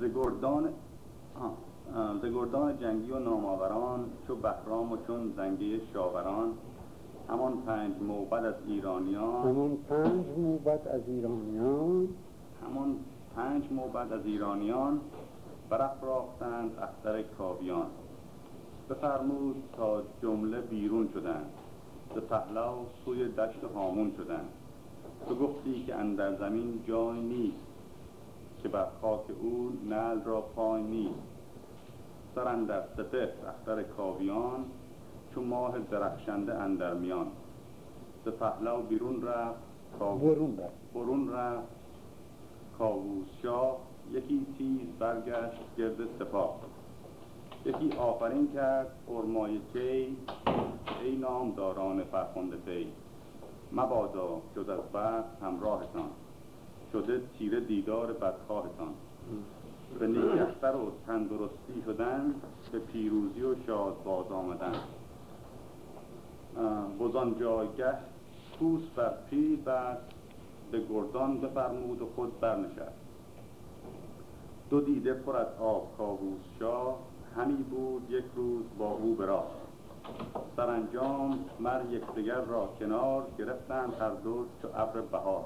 زگردان زگردان جنگی و نامآوران چو بهرام و چون زنگی شاوران. همان پنج موبد از ایرانیان. همان پنج موبد از ایرانیان. همان پنج موبد از ایرانیان برافراختند اختر کاویان. بفرمود تا جمله بیرون شدند. ز پهلو سوی دشت هامون شدند. تو گفتی که اندر زمین جای نیست. که بر خاک او نل را پای نیست. سر اندر سپه اختر کاویان چون ماه درخشنده اندر میان. ز پهلو بیرون رفت برون رفت. برون رفت. کاووس شاه یکی تیز برگشت گرد سپاه. یکی آفرین کرد ارمای کی؟ ای نامداران فرخنده پی مبادا جز از بعد همراهتان. شده تیره دیدار بدخواهتان. به نیکختر و تندرستی شدن به پیروزی و شاد باز آمدن بزان جایگه کوس بر پیل بعد به گردان بفرمود و خود برنشست. دو دیده پر از آب کاووس شاه همی بود یک روز با او به راه. سرانجام مر یکدیگر را کنار گرفتند هر دو چو ابر بهار.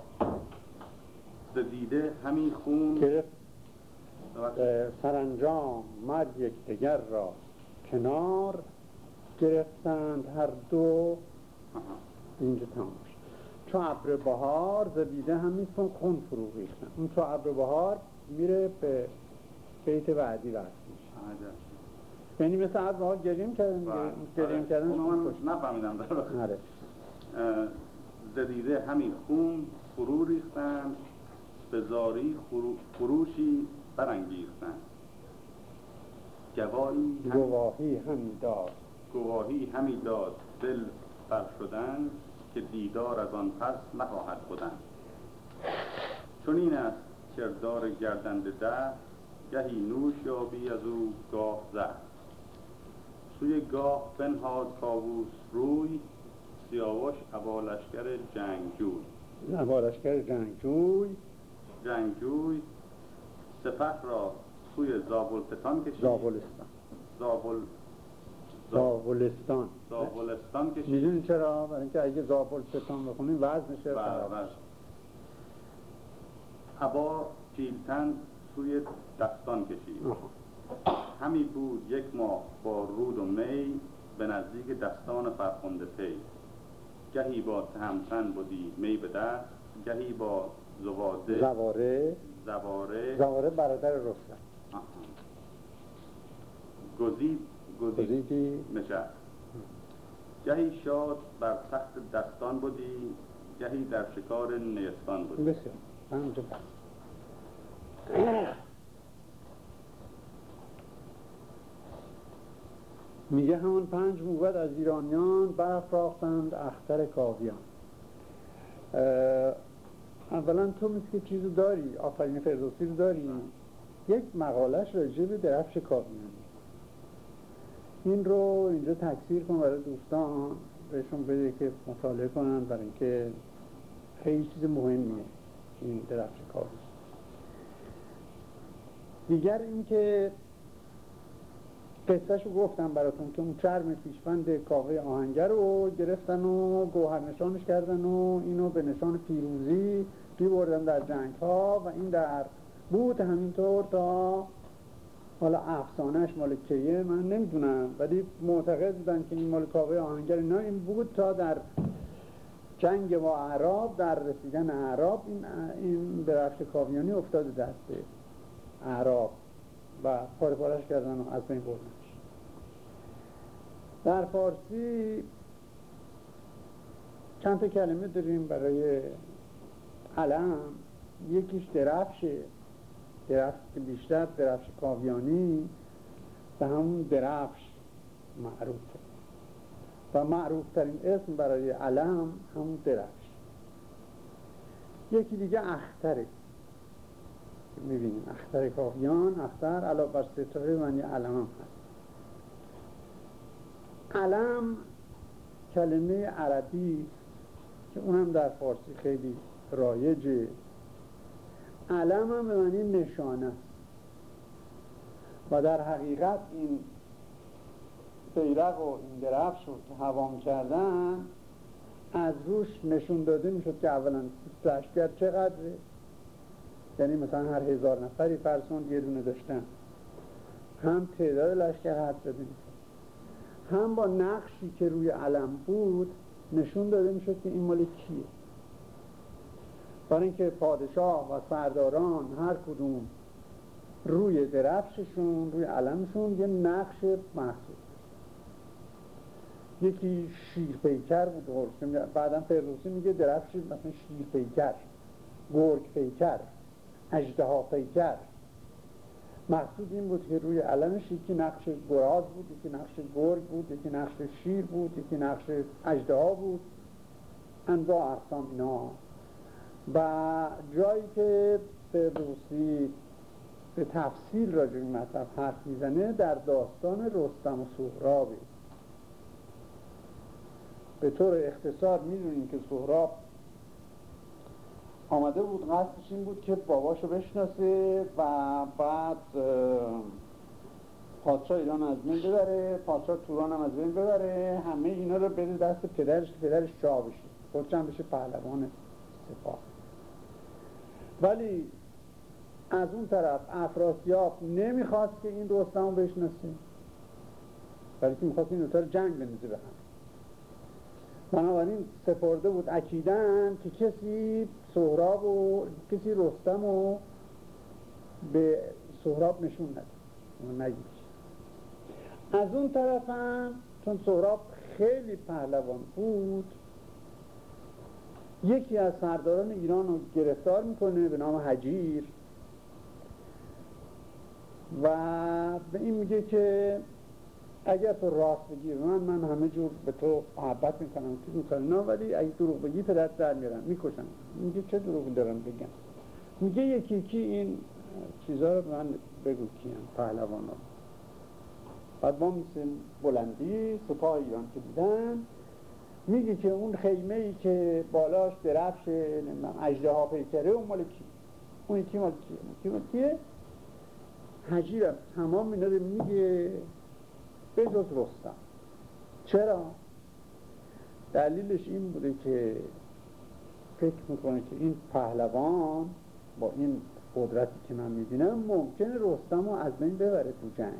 ز دیده همی خون گرفت سرانجام مر یکدیگر را کنار گرفتند هر دو. اینجا تمام شد. چو ابر بهار ز دیده همی خون فرو ریختن. اون چو ابر بهار میره به بیت بعدی وصل میشه. یعنی مثل از بهار گریم کردن گریم کردن اونو من نفهمیدم. در آره زدیده همین خون فرو ریختن. به زاری خروشی برانگیختن گواهی هم گواهی همی داد. گواهی همی داد. دل بر شدن که دیدار از آن پس نخواهد بودن چون این است کردار گردنده ده گهی نوش یابی از او گاه زد. سوی گاه بنهاد کاووس روی سیاوش ابالشکر جنگجوی. نوارشگر جنگجوی. جنگجوی سپه را سوی زابلستان کشید. زابلستان. زابل زابلستان. زابلستان کشید. می‌دونی چرا؟ برای اینکه اگه زابلستان بخونیم وزنشه بله، خراب بله. ابا پیلتن سوی دستان کشید. همی بود یک ماه با رود و می به نزدیک دستان فرخنده پی. گهی با تهمتن بودی می به دست گهی با زواده. زواره. زواره. زواره برادر رستم. گزید گزید. گزیدی. نشست. گهی شاد بر تخت دستان بودی. گهی در شکار نیستان بودی. بسیار. میگه همون پنج موبد از ایرانیان برافراختند اختر کاویان. اولا تو مثل که چیزو داری آفرین فردوسی رو داری. یک مقالش راجع به درفش کاویانی این رو اینجا تکثیر کن برای دوستان بهشون بده که مطالعه کنن برای اینکه خیلی چیز مهمیه این درفش کاویانی دیگر اینکه قصهشو گفتم براتون که اون چرم پیشبند کاوه آهنگر رو گرفتن و گوهر نشانش کردن و اینو به نشان پیروزی بردن در جنگ ها و این در بود همینطور تا حالا افسانهش مال کیه؟ من نمی‌دونم. ولی معتقد بودن که این مال کاوه آهنگر نه این بود تا در جنگ با اعراب در رسیدن اعراب این این درفش کاویانی افتاده دست اعراب و پاره پارش کردن و از بین بردنش. در فارسی چند تا کلمه داریم برای علم یکیش درفشه. درفش بیشتر درفش کاویانی به همون درفش معروفه. و معروف ترین اسم برای علم همون درفش. یکی دیگه اختره. می‌بینیم. اختر کاویان اختر علاوه بر ستاره معنی علم هم هست. علم کلمه عربی که اونم در فارسی خیلی رایجه. علم هم به معنی نشانه. است و در حقیقت این بیرق و این درفش رو که هوام کردن از روش نشون داده می‌شد که اولا لشکر چقدره. یعنی مثلا هر هزار نفری فرسون یه دونه داشتن. هم تعداد لشکر حد زده هم با نقشی که روی علم بود نشون داده می‌شد که این مال کیه. برای اینکه پادشاه و سرداران هر کدوم روی درفششون روی علمشون یه نقش محسوب یکی شیر پیکر بود بعدا فردوسی میگه درفش مثلا شیر پیکر گرگ پیکر اجده پیکر. مقصود این بود که روی علمش یکی نقش گراز بود یکی نقش گرگ بود یکی نقش شیر بود یکی نقش اجده بود. انواع اقسام اینا و جایی که فردوسی به تفصیل راجع این مطلب حرف می‌زنه در داستان رستم و سهرابی به طور اختصار می‌دونیم که سهراب آمده بود قصدش این بود که باباشو بشناسه و بعد پادشاه ایران از بین ببره پادشاه توران هم از بین ببره همه اینا رو بده دست پدرش پدرش شاه بشه خودش هم بشه پهلوان سپاه. ولی از اون طرف افراسیاب نمی‌خواست که این رستم رو بشناسه بلکه می‌خواست این دوتا جنگ بنزه به هم. بنابراین سپرده بود اکیدن که کسی سهراب و کسی رستم و به سهراب نشون نده. از اون طرف هم چون سهراب خیلی پهلوان بود یکی از سرداران ایران رو گرفتار می‌کنه به نام حجیر. و به این میگه که اگر تو راست بگی من من همه جور به تو محبت می‌کنم تو می‌کنم. نه ولی اگه دروغ بگی پدرت در میرم. می‌کشم. میگه چه دروغ دارم بگم؟ میگه یکی یکی این چیزها رو من بگو. کیم پهلوان بعد ما میسیم بلندی سپاه ایران که دیدن میگه که اون خیمه ای که بالاش درفش اجده ها پیکره اون مال کی؟ اون یکی مال کیه؟ اون مال کیه؟ حجیرم تمام اینا رو میگه به جز رستم. چرا؟ دلیلش این بوده که فکر می‌کنه که این پهلوان با این قدرتی که من می‌بینم ممکنه رستم رو از بین ببره تو جنگ.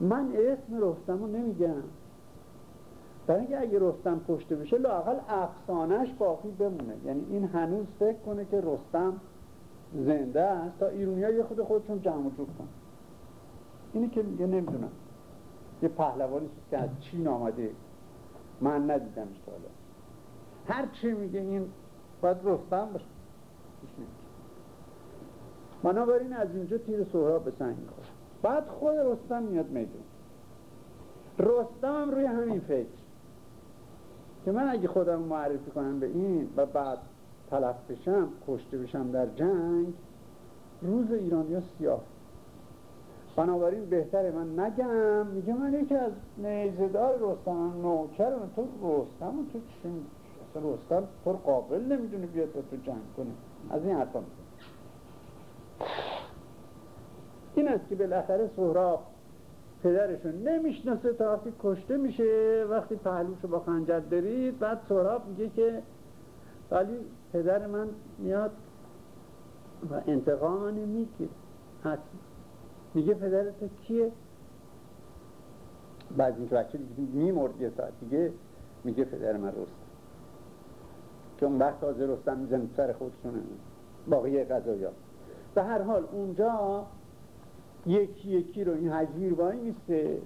من اسم رستم رو نمیگم. برای اینکه اگه رستم کشته بشه لاقل افسانهش باقی بمونه. یعنی این هنوز فکر کنه که رستم زنده است. تا ایرونی یه خود خودشون جمع جور کن اینی که میگه نمی‌دونم. یه پهلوانی که از چین آمده. من ندیدمش تا حالا. هر چی میگه این باید رستم باشه. بنابراین از اینجا تیر سهراب به سنگ می‌خوره. بعد خود رستم میاد میدون. رستم روی همین فکر. که من اگه خودم معرفی کنم به این و بعد تلف بشم کشته بشم در جنگ روز ایرانیا سیاه. بنابراین بهتره. من نگم میگه من یکی از نیزدار رستم نوکرم تو رستم تو چی اصلا رستم تو قابل نمی‌دونه بیاد با تو جنگ کنه. از این حرفا این است که بالاخره سهراب پدرشون نمی‌شناسه تا وقتی کشته میشه وقتی پهلوشو با خنجر درید بعد سهراب میگه که ولی پدر من میاد و انتقام من می‌گیره میگه پدر تو کیه؟ بعد اینکه بچه میمرد یه ساعت دیگه میگه پدر من رستم. که اون وقت تازه رستم میزن سر خودشونه. باقی قضایا به هر حال اونجا یکی یکی رو این حجیر وای میسته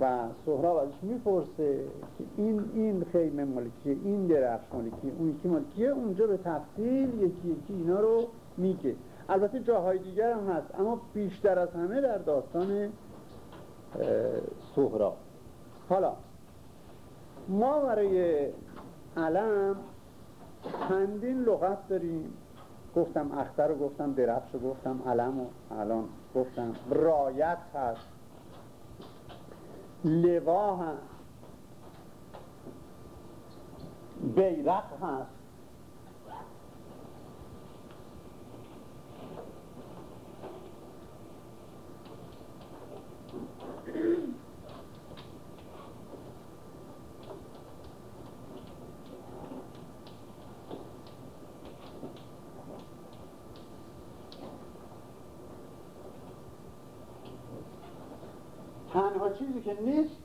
و سهراب ازش می‌پرسه که این این خیمه مالکیه این درخش مالکیه اون یکی مالکیه اونجا به تفصیل یکی یکی اینا رو میگه. البته جاهای دیگر هم هست اما بیشتر از همه در داستان سهراب. حالا ما برای علم چندین لغت داریم. گفتم اختر رو گفتم درفش رو گفتم علم رو الان گفتم رایت هست. لوا هست. بیرق هست تنها چیزی که نیست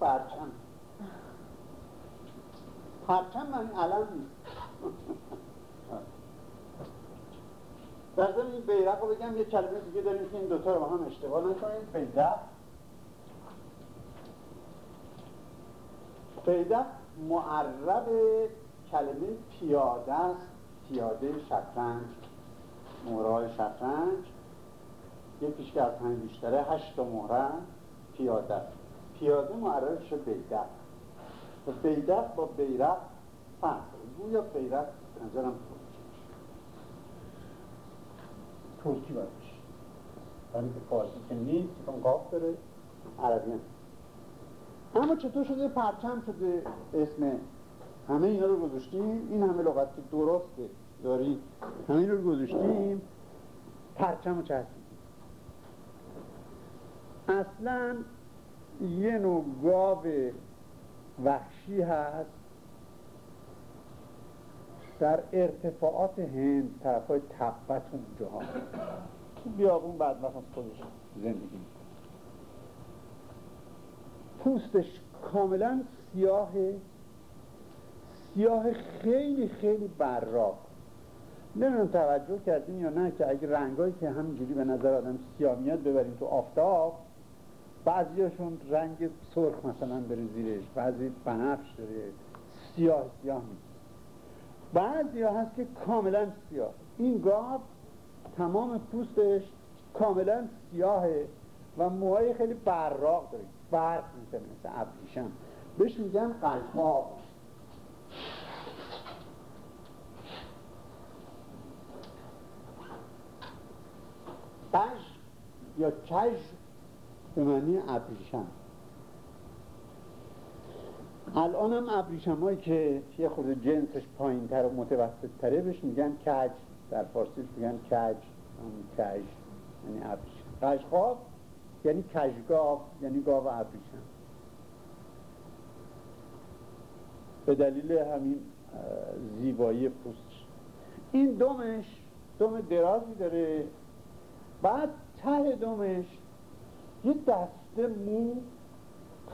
پرچم. پرچم من علم نیست. در ضمن این بیرق رو بگم یه کلمه دیگه داریم که این دوتا رو با هم اشتباه نکنید بیدق بیدق معرب کلمه پیاده است. پیاده شطرنج. مهرهای شطرنج. یکیش که از همین بیشتره هشت مهره. پیاده پیاده معربش بیدق. و بیدق با بیرق فرق گویا بیرق نظرم ترکی باید بشه ولی که فارسی که نیست چون قاف داره. عربی هم اما چطور شده؟ پرچم شده. اسم همه اینا رو گذاشتیم. این همه لغت که درسته داری همه اینا رو گذاشتیم. پرچم رو چسبیدیم اصلا یه نوع گاو وحشی هست در ارتفاعات هند طرف های تبت اونجاها بیابون بعد وقت خودش زندگی پوستش کاملا سیاه سیاه خیلی خیلی براق. نمی‌دونم توجه کردیم یا نه که اگه رنگایی که همینجوری به نظر آدم سیاه میاد ببریم تو آفتاب. بعضیاشون رنگ سرخ مثلا بره زیرش بعضی بنفش داره. سیاه سیاه میشه. بعضی هست که کاملا سیاه. این گاو تمام پوستش کاملا سیاهه و موهای خیلی براق داره. برق می‌کنه مثل ابریشم. بهش میگن قلقاب قش یا کش به معنی ابریشم. الان هم ابریشم هایی که یه خود جنسش پایین تر و متوسط تره بهش میگن کج. در فارسی میگن کج. کج. یعنی ابریشم. قشقاب یعنی کجگاو یعنی گاو ابریشم. به دلیل همین زیبایی پوستش. این دومش دوم درازی داره. بعد ته دومش یه دسته مو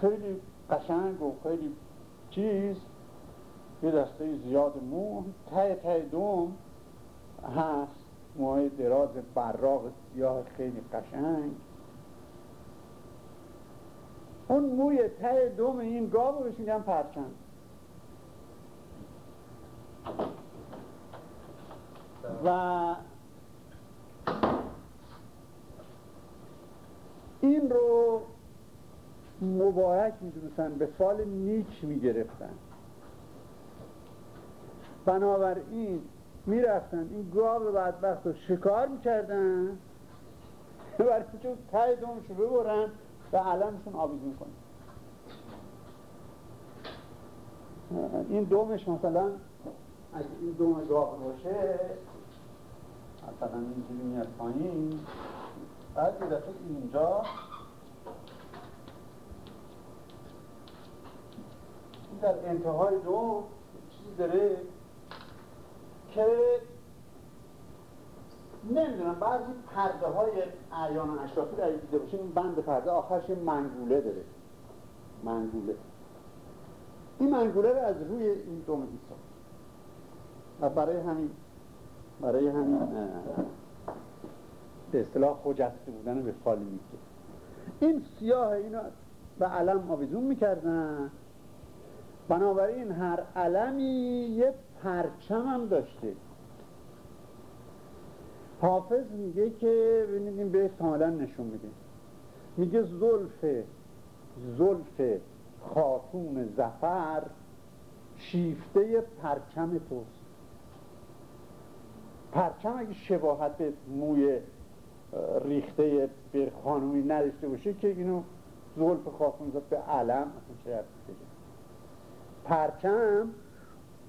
خیلی قشنگ و خیلی چیز یه دسته زیاد مو ته ته دوم هست موهای دراز براغ سیاه خیلی قشنگ. اون موی ته دوم این گاو رو میگن پرچم. و این رو مبارک می‌دونستن به فال نیک می‌گرفتن. بنابراین می‌رفتن این گاو بدبخت رو شکار می‌کردن برای چون ته دومش رو ببرن و علمشون آویزون کنن. این دومش مثلا اگه این دوم گاو باشه مثلا اینجوری میاد پایین. بعد یه دفعه اینجا. در انتهای دو چیزی داره که نمی‌دونم بعضی پرده های اعیان اشرافی در دیده باشین این بند پرده آخرش منگوله داره. منگوله. این منگوله رو از روی این دوم ایسا و برای همین برای همین به اصطلاح خجسته بودن به میگه. این سیاه اینو به علم آویزون می‌کردن. بنابراین هر علمی یه پرچم هم داشته. حافظ میگه که ببینید این به کاملا نشون میده. میگه زلف زلف خاتون زفر شیفته پرچم توست. پرچم اگه شباهت به موی ریخته به خانومی نداشته باشه که اینو زلف خاتون به علم چه پرچم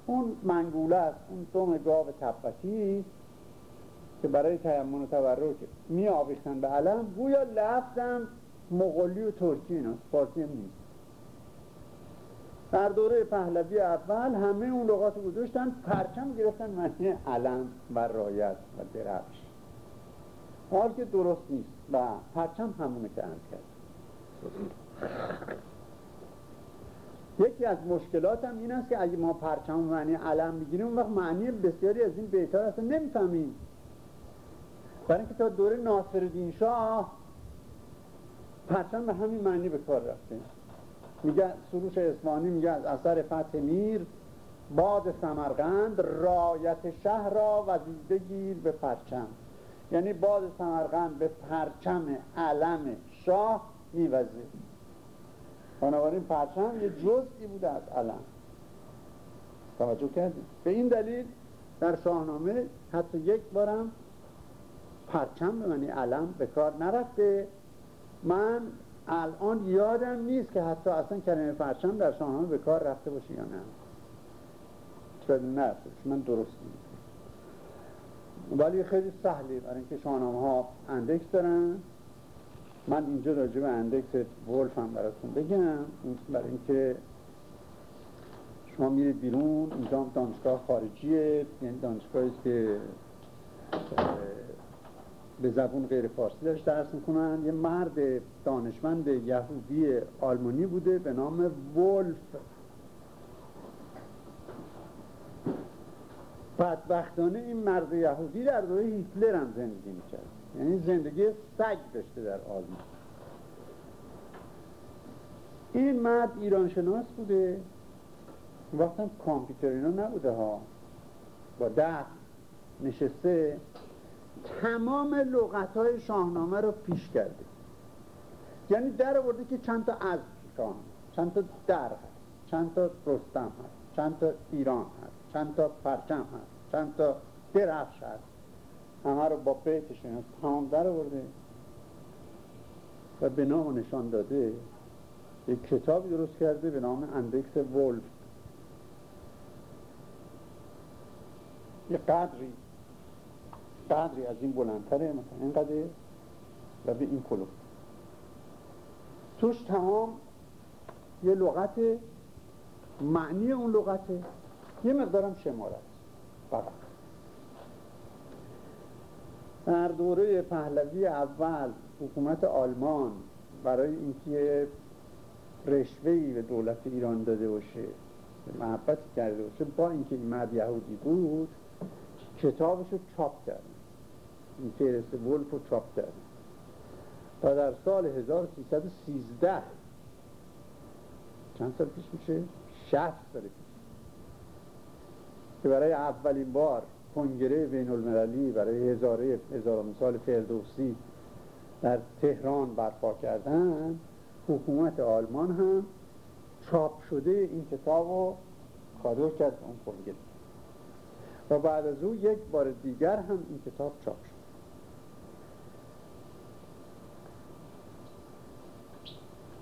اون منگوله است اون دوم گاو تبتی که برای تیمون و تبرک می آویختن به علم گویا لفظم مغولی و ترکی اینا فارسی هم نیست. در دوره پهلوی اول همه اون لغات گذاشتن پرچم گرفتن معنی علم و رایت و درفش. حال که درست نیست و پرچم همونه که عرض کرد. یکی از مشکلات هم این است که اگه ما پرچم معنی علم بگیریم اون وقت معنی بسیاری از این بیتار اصلا نمی‌فهمیم. برای اینکه تا دوره ناصر شاه پرچم به همین معنی به کار رفته. میگه سروش اسمانی میگه از اثر فتح میر باد سمرقند رایت شهر را وزیده گیر به پرچم. یعنی باد سمرقند به پرچم علم شاه میوزه. بنابراین پرچم یه جزئی بوده از علم. توجه کردیم به این دلیل در شاهنامه حتی یک بارم پرچم به معنی علم به کار نرفته. من الان یادم نیست که حتی اصلا کلمه پرچم در شاهنامه به کار رفته باشه یا نه. شاید نرفته من درست نیست ولی خیلی سهلی برای اینکه شاهنامه ها index دارن. من اینجا راجع به index ولف هم براتون بگم. برای اینکه شما میرید بیرون اینجا دانشگاه خارجیه. یعنی دانشگاهی که به زبون غیر فارسی داشت درس می‌کنن یه مرد دانشمند یهودی آلمانی بوده به نام ولف. بدبختانه این مرد یهودی در دوره هیتلر هم زندگی می‌کرد. یعنی زندگی سگ داشته در آلمان. این مرد ایران شناس بوده. وقتا کامپیوتر اینا نبوده ها. با دست نشسته تمام لغت های شاهنامه رو پیش کرده. یعنی در آورده که چند تا از چند تا در هست چند تا رستم هست چند تا ایران. چند تا پرچم هست چند تا درفش هست همه رو با بیتشون تمام در آورده و به نام نشان داده یک کتابی درست کرده به نام اندکس ولف یه قدری قدری از این بلندتره مثلا اینقدر و به این کلو توش تمام یه لغت معنی اون لغته یه مقدارم شماره است فقط در دوره پهلوی اول حکومت آلمان برای اینکه رشوهی به دولت ایران داده باشه محبت کرده باشه با اینکه این مرد یهودی بود کتابش رو چاپ کرد. این فهرست ولف رو چاپ کرد. و در سال 1313 چند سال پیش میشه؟ 60 سال پیش. که برای اولین بار کنگره بین المللی برای هزاره هزار سال فردوسی در تهران برپا کردن حکومت آلمان هم چاپ شده این کتاب رو کادر کرد اون کنگره. و بعد از او یک بار دیگر هم این کتاب چاپ شد.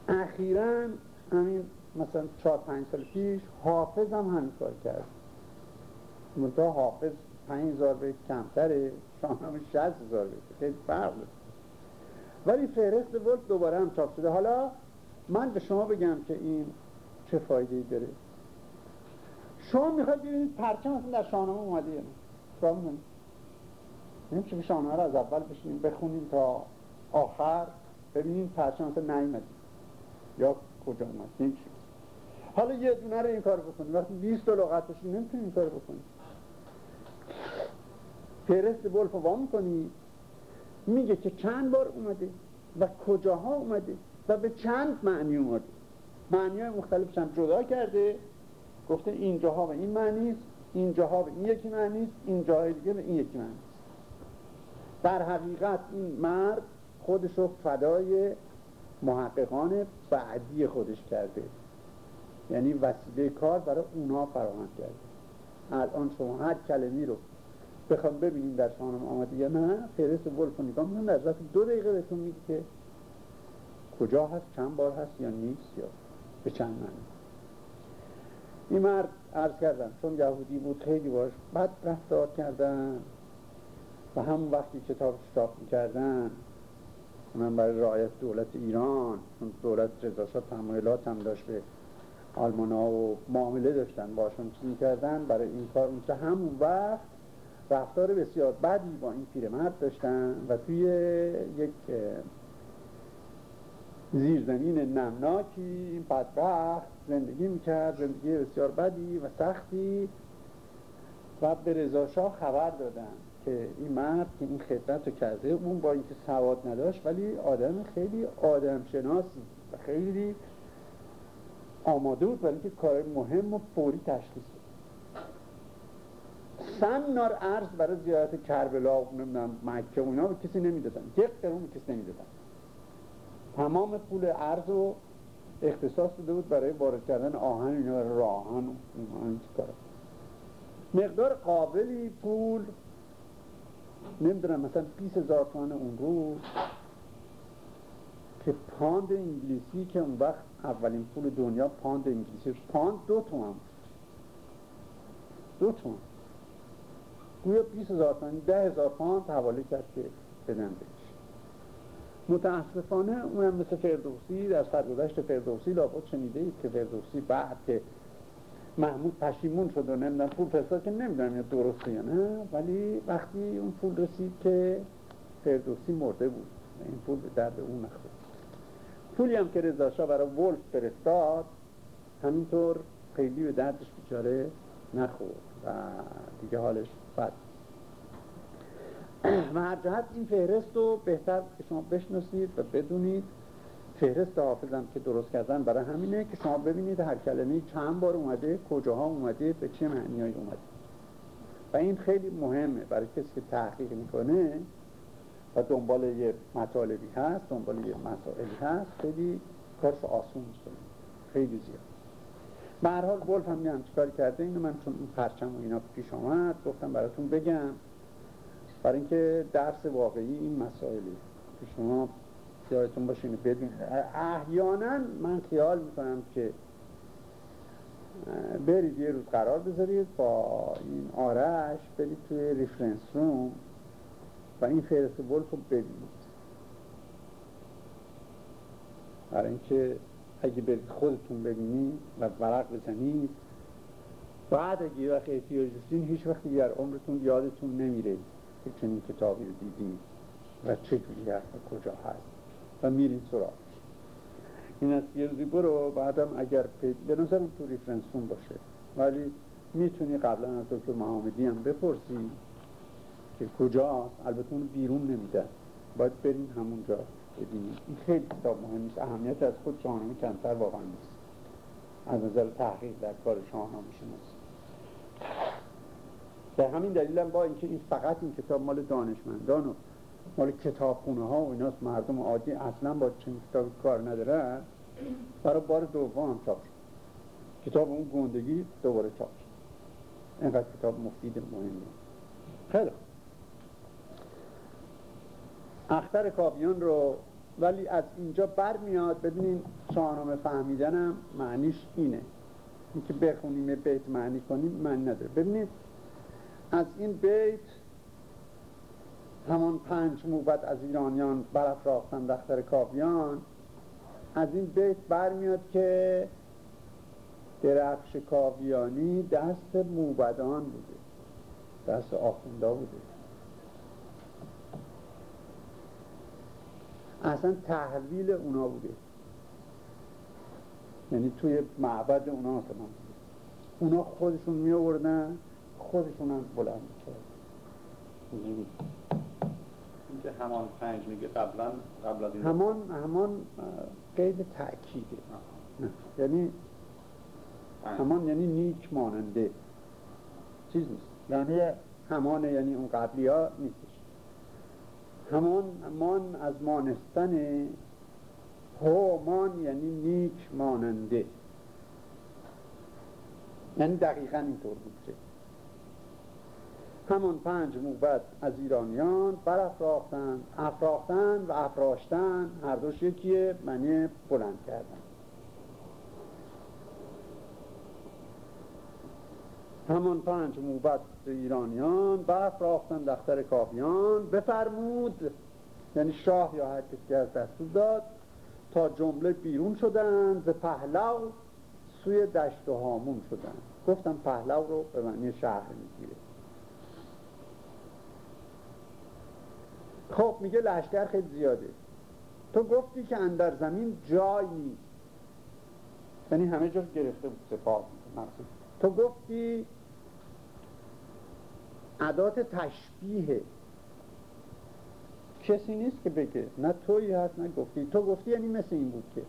اخیرا همین مثلا چهار پنج سال پیش حافظ هم همین کار کرد. منتها حافظ پنج هزار بیت کمتره شاهنامه شهست هزار بیت. خیلی فرق ولی فهرست ولف دوباره هم چاپ شده. حالا من به شما بگم که این چه فایده ای داره. شما می‌خواید ببینید پرچم اصلا در شاهنامه اومده. یا نه می‌خواید نمیشه که شاهنامه رو از اول بشینیم بخونیم تا آخر ببینیم پرچم اصلا نیمده یا کجا اومد حالا یه دونه رو این کار بکنیم. وقتی 20 تا لغت بشیم نمی‌تونیم این کار بکنیم. فهرست ولف رو وا می‌کنی میگه که چند بار اومده و کجاها اومده و به چند معنی اومده. معنی های مختلفش هم جدا کرده. گفته این جاها به این معنی است این جاها به این یکی معنی است این جاهای دیگه به این یکی معنی است. در حقیقت این مرد خودش رو فدای محققان بعدی خودش کرده. یعنی وسیله کار برای اونها فراهم کرده. الان شما هر کلمی رو بخوام ببینیم در شاهنامه آمده یا نه فهرست ولف رو نگاه می‌کنم در ظرف دو دقیقه بهتون میگه که کجا هست چند بار هست یا نیست یا به چند معنی. این مرد عرض کردم چون یهودی بود خیلی باش بد رفتار کردن و همون وقتی کتاب چاپ می‌کردن من برای رعایت دولت ایران چون دولت رضاشاه تمایلات هم داشت به آلمان ها و معامله داشتن باشون چی می‌کردن؟ برای این کار اونجا همون وقت رفتار بسیار بدی با این پیرمرد داشتن و توی یک زیرزمین نمناکی این بدبخت زندگی می‌کرد زندگی بسیار بدی و سختی و به رضا خبر دادن که این مرد که این خدمت رو کرده اون با اینکه سواد نداشت ولی آدم خیلی آدم شناسی و خیلی آماده بود ولی که کار مهم و فوری تشخیص سن نار ارز برای زیارت کربلا و نمی‌دونم مکه و اینا کسی نمی‌دادن. یک قرون کسی نمی‌دادن. تمام پول ارز رو اختصاص داده بود برای وارد کردن آهن اینا برای راهن و مقدار قابلی پول نمی‌دونم مثلا 20 هزار تومن اون روز که pound انگلیسی که اون وقت اولین پول دنیا pound انگلیسی. pound دو تومن. دو تومن. گویا 20 هزار تومن ده هزار pound حواله کرد که بدن بهش. متاسفانه اونم مثل فردوسی در سرگذشت فردوسی لابد شنیده اید که فردوسی بعد که محمود پشیمون شد و نمی‌دونم پول فرستاد که نمی‌دونم یا درسته یا نه ولی وقتی اون پول رسید که فردوسی مرده بود. این پول به درد اون نخورد. پولی هم که رضا برای ولف فرستاد همینطور خیلی به دردش بیچاره نخورد. و دیگه حالش بد. و هر جهت این فهرست رو بهتر که شما بشناسید و بدونید. فهرست حافظم که درست کردن برای همینه که شما ببینید هر کلمه چند بار اومده کجاها اومده به چه معنیایی اومده. و این خیلی مهمه برای کسی که تحقیق می‌کنه. و دنبال یه مطالبی هست دنبال یه مسائلی هست خیلی کارش آسون می‌کنه خیلی زیاد. به هر حال هم چیکار کرده اینو من چون پرچم و اینا پیش آمد گفتم براتون بگم. برای اینکه درس واقعی این مسائلی که شما یادتون باشه اینو احیانا من خیال می‌کنم که برید یه روز قرار بذارید با این آرش برید توی reference room. و این فهرست ولف رو ببینید برای اینکه اگه برید خودتون ببینید و ورق بزنید بعد اگه یه وقت احتیاج هیچ وقت در عمرتون یادتون نمیره که چنین کتابی رو دیدید و چه جوری هست و کجا هست. و میرین سراغ این از یه روزی برو بعدم اگر به نظرم تو ریفرنسون باشه. ولی می‌تونی قبلا از دکتر محمدی هم بپرسی. که کجا البته اون بیرون نمیدن. باید برین همونجا ببینید این خیلی کتاب مهم نیست اهمیت از خود شاهنامه کمتر واقعا نیست. از نظر تحقیق در کار شاهنامه شناسی به همین دلیل هم با اینکه این فقط این کتاب مال دانشمندان و مال کتابخونه ها و ایناست مردم عادی اصلا با چنین کتاب کار نداره برای بار دوم هم چاپ شد. کتاب اون گندگی دوباره چاپ شد. اینقدر کتاب مفید مهمی. خیلی اختر کابیان رو ولی از اینجا برمیاد ببینین شاهنامه فهمیدنم معنیش اینه. اینکه بخونیم بیت معنی کنیم معنی نداره. ببینید از این بیت همان پنج موبت از ایرانیان برافراختن دختر کاویان. از این بیت برمیاد که درخش کاویانی دست موبدان بوده. دست آخوندا بوده. اصلا تحویل اونا بوده. یعنی توی معبد اونا مثلا. بوده اونا خودشون می آوردن خودشون هم بلند می‌کرد که همان پنج میگه قبلا قبل از این همان همان قید تأکیده. یعنی همان یعنی نیک ماننده. چیز نیست. یعنی همان یعنی اون قبلی ها نیستش. همان مان از مانستن مان یعنی نیک ماننده. یعنی دقیقا اینطور بود همان پنج موبت از ایرانیان برافراختن افراختن و افراشتن. هر دوش یکیه معنی بلند کردن. همان پنج موبت ایرانیان برافراختن دختر کافیان بفرمود یعنی شاه یا هر کسی که از دستور داد تا جمله بیرون شدن به پهلو سوی دشت و هامون شدن گفتم پهلو رو به معنی شهر می‌گیره. خب میگه لشکر خیلی زیاده. تو گفتی که اندر زمین جای نیست. یعنی همه جا گرفته بود سپاه تو گفتی عدات تشبیه کسی نیست که بگه. نه تویی هست نه گفتی. تو گفتی یعنی مثل این بود که.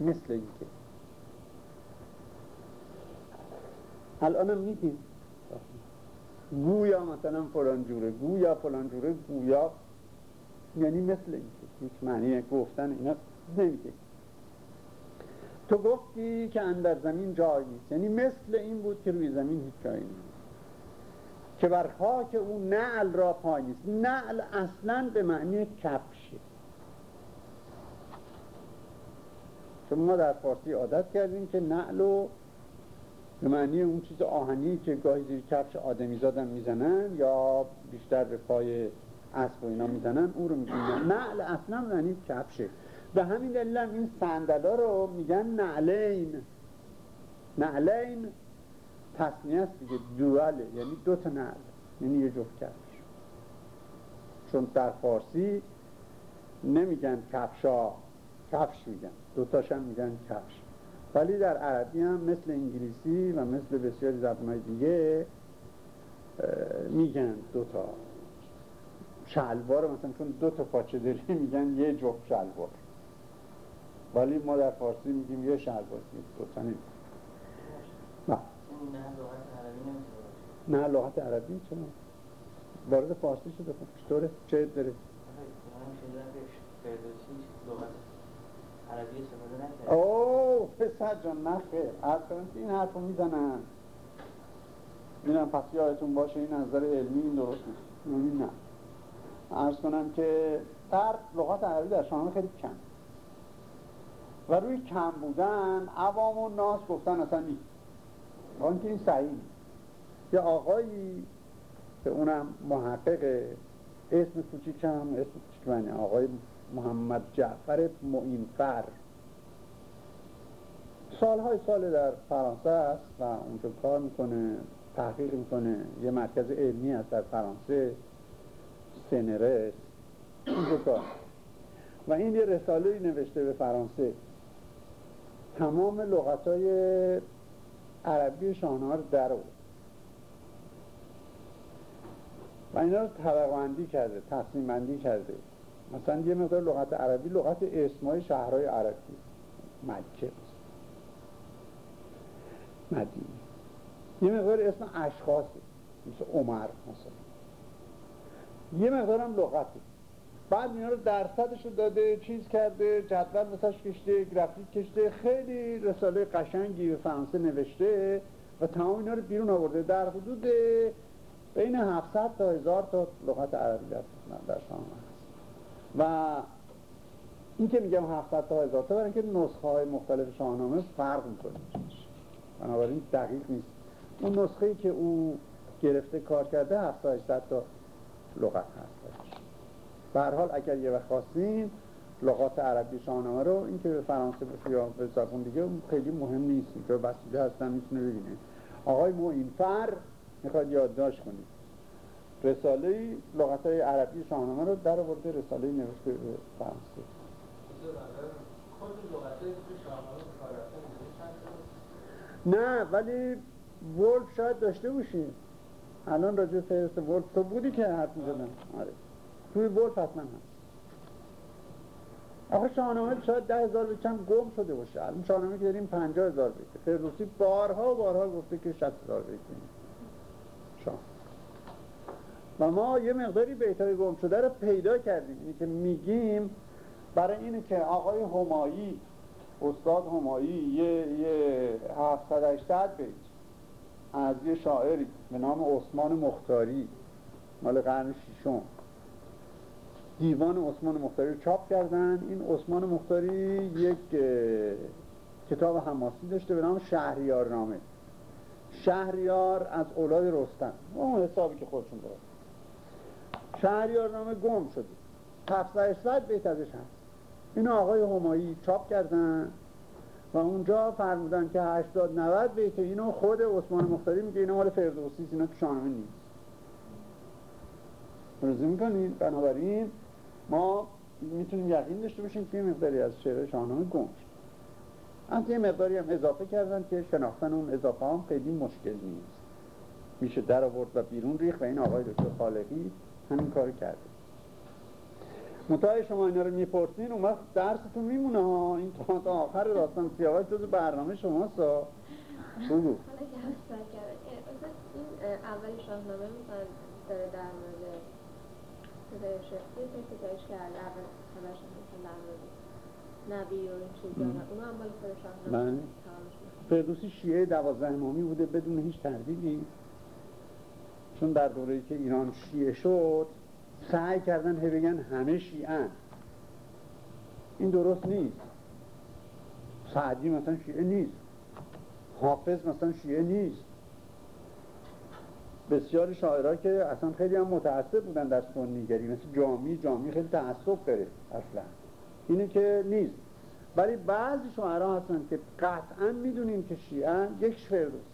مثل این که. الانم میگیم گویا مثلا فلان جوره گویا فلان جوره گویا. یعنی مثل این که. هیچ معنی گفتن اینا نمیگه. تو گفتی که اندر زمین جای نیست. یعنی مثل این بود که روی زمین هیچ جایی نیست. که بر خاک او نعل را پای نیست. نعل اصلا به معنی کفشه چون ما در فارسی عادت کردیم که نعل و به معنی اون چیز آهنی که گاهی زیر کفش آدمی زادن می‌زنن یا بیشتر به پای اسب و اینا می‌زنن اون رو میگن نعل اصلا معنی کفشه. به همین دلیل هم این صندلا رو میگن نعلین. نعلین تصنیه است دیگه دواله یعنی دو تا نعل یعنی یه جفت کفش. چون در فارسی نمیگن کفشا کفش میگن دوتاش هم میگن کفش. ولی در عربی هم مثل انگلیسی و مثل بسیاری زبانهای دیگه میگن دوتا شلوار مثلا چون دو تا پاچه داری میگن یه جفت شلوار. ولی ما در فارسی میگیم یه شلوار دو تا نیم نه. لغت عربی چرا؟ وارد فارسی شده خب. چطوره چه داره؟ اوه پسر جان نه خیر. عرض کنم که این حرف رو می‌زنن. میرم پس یادتون باشه این نظر علمی این درست نیست. نه. عرض کنم که در لغت عربی در شامل خیلی کم و روی کم بودن عوام و ناس گفتن اصلا نیست. که این صحیح یه آقایی که اونم محقق اسم کوچیک هم اسم کوچیک آقای محمد جعفر معینفر. سالهای سال در فرانسه است و اونجا کار می‌کنه تحقیق می‌کنه. یه مرکز علمی است در فرانسه سنرس. اونجا کار و این یه رساله نوشته به فرانسه. تمام لغت های عربی شاهنامه رو در و اینا رو طبقه کرده تصمیم کرده. مثلا یه مقدار لغت عربی لغت اسمای شهرهای عربی. مکه. مدینه. یه مقدار اسم اشخاصی مثل عمر مثلا. یه مقدار هم بعد اینا رو درصدش رو داده چیز کرده جدول مثلش کشته گرافیک کشته خیلی رساله قشنگی به فرانسه نوشته و تمام اینا رو بیرون آورده. در حدود بین 700 تا هزار تا لغت عربی در در و این که میگم 700 تا هزار تا برای اینکه نسخه های مختلف شاهنامه فرق می‌کنه. بنابراین دقیق نیست. اون نسخه ای که او گرفته کار کرده 700 تا لغت هست. به حال اگر یه وقت خواستین لغات عربی شاهنامه رو این که به فرانسه بشه یا به زبان دیگه خیلی مهم نیست. که بسیده هستن می‌تونه ببینه آقای موینفر می‌خواد یادداشت کنید. رساله لغت های عربی شاهنامه رو در آورده رساله نوشته به فرانسه. نه ولی ولف شاید داشته باشیم الان راجع فهرست ولف تو بودی که حرف می‌زدن آره. توی ولف حتما هست آخه شاهنامه شاید ده هزار کم گم شده باشه. الان شاهنامه که داریم پنجاه هزار بیته فردوسی بارها و بارها گفته که شد هزار بیته شاه. و ما یه مقداری بیتای گم شده رو پیدا کردیم. اینی که میگیم برای اینه که آقای همایی استاد همایی یه, یه 700 800 بیت از یه شاعری به نام عثمان مختاری مال قرن ششم. دیوان عثمان مختاری رو چاپ کردن. این عثمان مختاری یک کتاب حماسی داشته به نام شهریار نامه. شهریار از اولاد رستم. اون حسابی که خودشون داره شهریار نامه گم شده. 700 بیت ازش هست. این آقای همایی چاپ کردن و اونجا فرمودن که 80 90 بیت اینو خود عثمان مختاری میگه. اینا مال فردوسی اینا تو شاهنامه نیست. روزی بنابراین ما می‌تونیم یقین داشته باشیم که مقداری از شعر شاهنامه گم از یه مقداری هم اضافه کردن که شناختن اون اضافه هم خیلی مشکل نیست. میشه در آورد و بیرون ریخ و این آقای دکتر خالقی همین کار کرده. متای شما اینا رو می‌پرسین اون وقت درستون میمونه ها. این تا آخر راستان سیاوش جز برنامه شماست. ها بگو اولی شاهنامه مثلا داره در صدای شخصی که کرده اول همش مثلا در مورد نبی و این چیزا. اون هم بالا خود شاهنامه فردوسی شیعه دوازده امامی بوده بدون هیچ تردیدی. چون در دوره‌ای که ایران شیعه شد سعی کردن هی بگن همه شیعه این درست نیست. سعدی مثلا شیعه نیست. حافظ مثلا شیعه نیست. بسیاری شاعرها که اصلا خیلی هم متعصب بودن در سنیگری مثل جامی جامی خیلی تعصب داره اصلا. اینه که نیست. ولی بعضی شاعرها هستن که قطعا می‌دونیم که شیعه یک فردوسی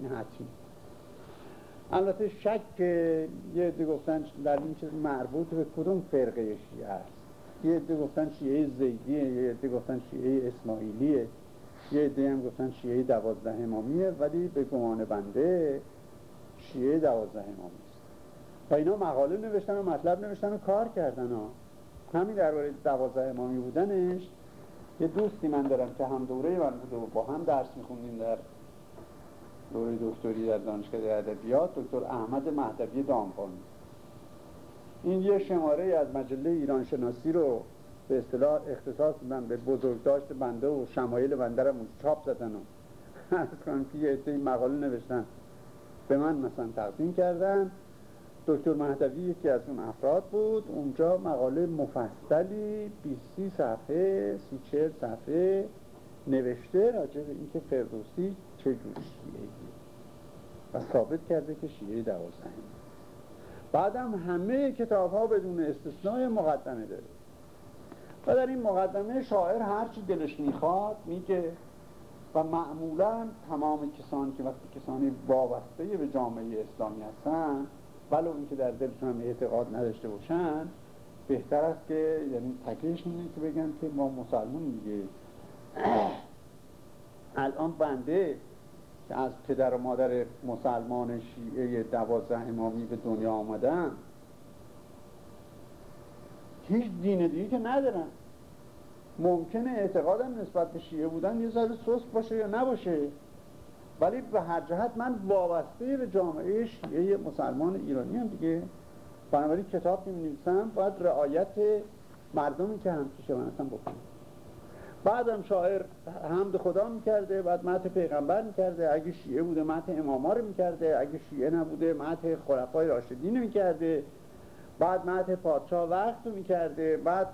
این حتمی البته شک یه عده گفتن در این چیز مربوط به کدوم فرقه شیعه است. یه عده گفتن شیعه زیدیه یه عده گفتن شیعه اسماعیلیه یه عده هم گفتن شیعه دوازده امامیه ولی به گمان بنده شیعه دوازده امامی است و اینا مقاله نوشتن و مطلب نوشتن و کار کردن ها. همین درباره دوازده امامی بودنش یه دوستی من دارم که هم دوره من بوده و با هم درس میخوندیم در دوره دکتری در دانشگاه ادبیات دکتر احمد مهدوی دامپانی این یه شماره از مجله ایران شناسی رو به اصطلاح اختصاص دادن به بزرگداشت بنده و شمایل بنده رو چاپ زدن و. از که یه عده مقاله نوشتن. به من مثلا تقدیم کردن. دکتر مهدوی یکی از اون افراد بود. اونجا مقاله مفصلی 20 صفحه 30 صفحه نوشته راجع به اینکه فردوسی چه جور شیعه و ثابت کرده که شیعه دوازده. بعدم همه کتاب ها بدون استثنای مقدمه داره. و در این مقدمه شاعر هرچی دلش می‌خواد میگه و معمولا تمام کسانی که وقتی کسانی وابسته به جامعه اسلامی هستن ولو اینکه در دلشون هم اعتقاد نداشته باشن بهتر است که یعنی تکلیفش اینه که بگن که ما مسلمون دیگه. الان بنده که از پدر و مادر مسلمان شیعه دوازده امامی به دنیا آمدن هیچ دین دیگه که ندارن. ممکنه اعتقادم نسبت به شیعه بودن یه ذره سست باشه یا نباشه. ولی به هر جهت من وابسته به جامعه شیعه مسلمان ایرانی هم دیگه. بنابراین کتاب که نویسم باید رعایت مردمی که هم پیش من هستن بکنم. بعدم شاعر حمد خدا می‌کرده بعد مت پیغمبر می‌کرده. اگه شیعه بوده مت اماما رو می‌کرده. اگه شیعه نبوده مت خلفای راشدین می‌کرده. بعد مت پادشاه وقت رو بعد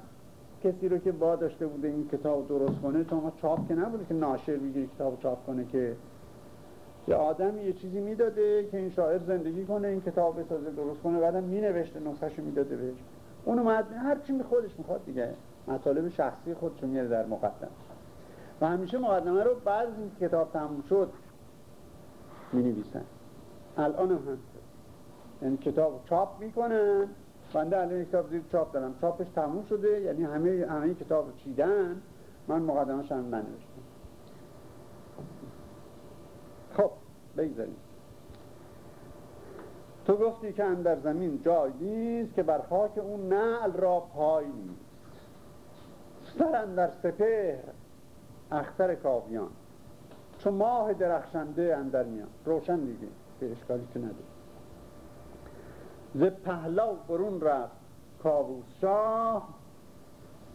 کسی رو که با داشته بوده این کتاب درست کنه چون چاپ که نبوده که ناشر بگیره کتاب چاپ کنه که یه آدمی یه چیزی می‌داده که این شاعر زندگی کنه این کتاب بسازه درست کنه بعدم مینوشته نسخهشو می‌داده بهش. اونو هر چی خودش می‌خواد دیگه. مطالب شخصی خودشو میاره در مقدم و همیشه مقدمه رو بعد این کتاب تموم شد می نویسن الان هم هست. یعنی کتاب چاپ می‌کنن. بنده الان کتاب زیر چاپ دارم. چاپش تموم شده یعنی همه همه کتاب رو چیدن من مقدمش هم ننوشتم. خب بگذاریم. تو گفتی که اندر زمین جای نیست که بر خاک اون نعل را پای نیست. سر اندر سپهر اختر کاویان. چون ماه درخشنده اندر میان. روشن دیگه که اشکالی که نداره. ز پهلا برون رفت کاووس شاه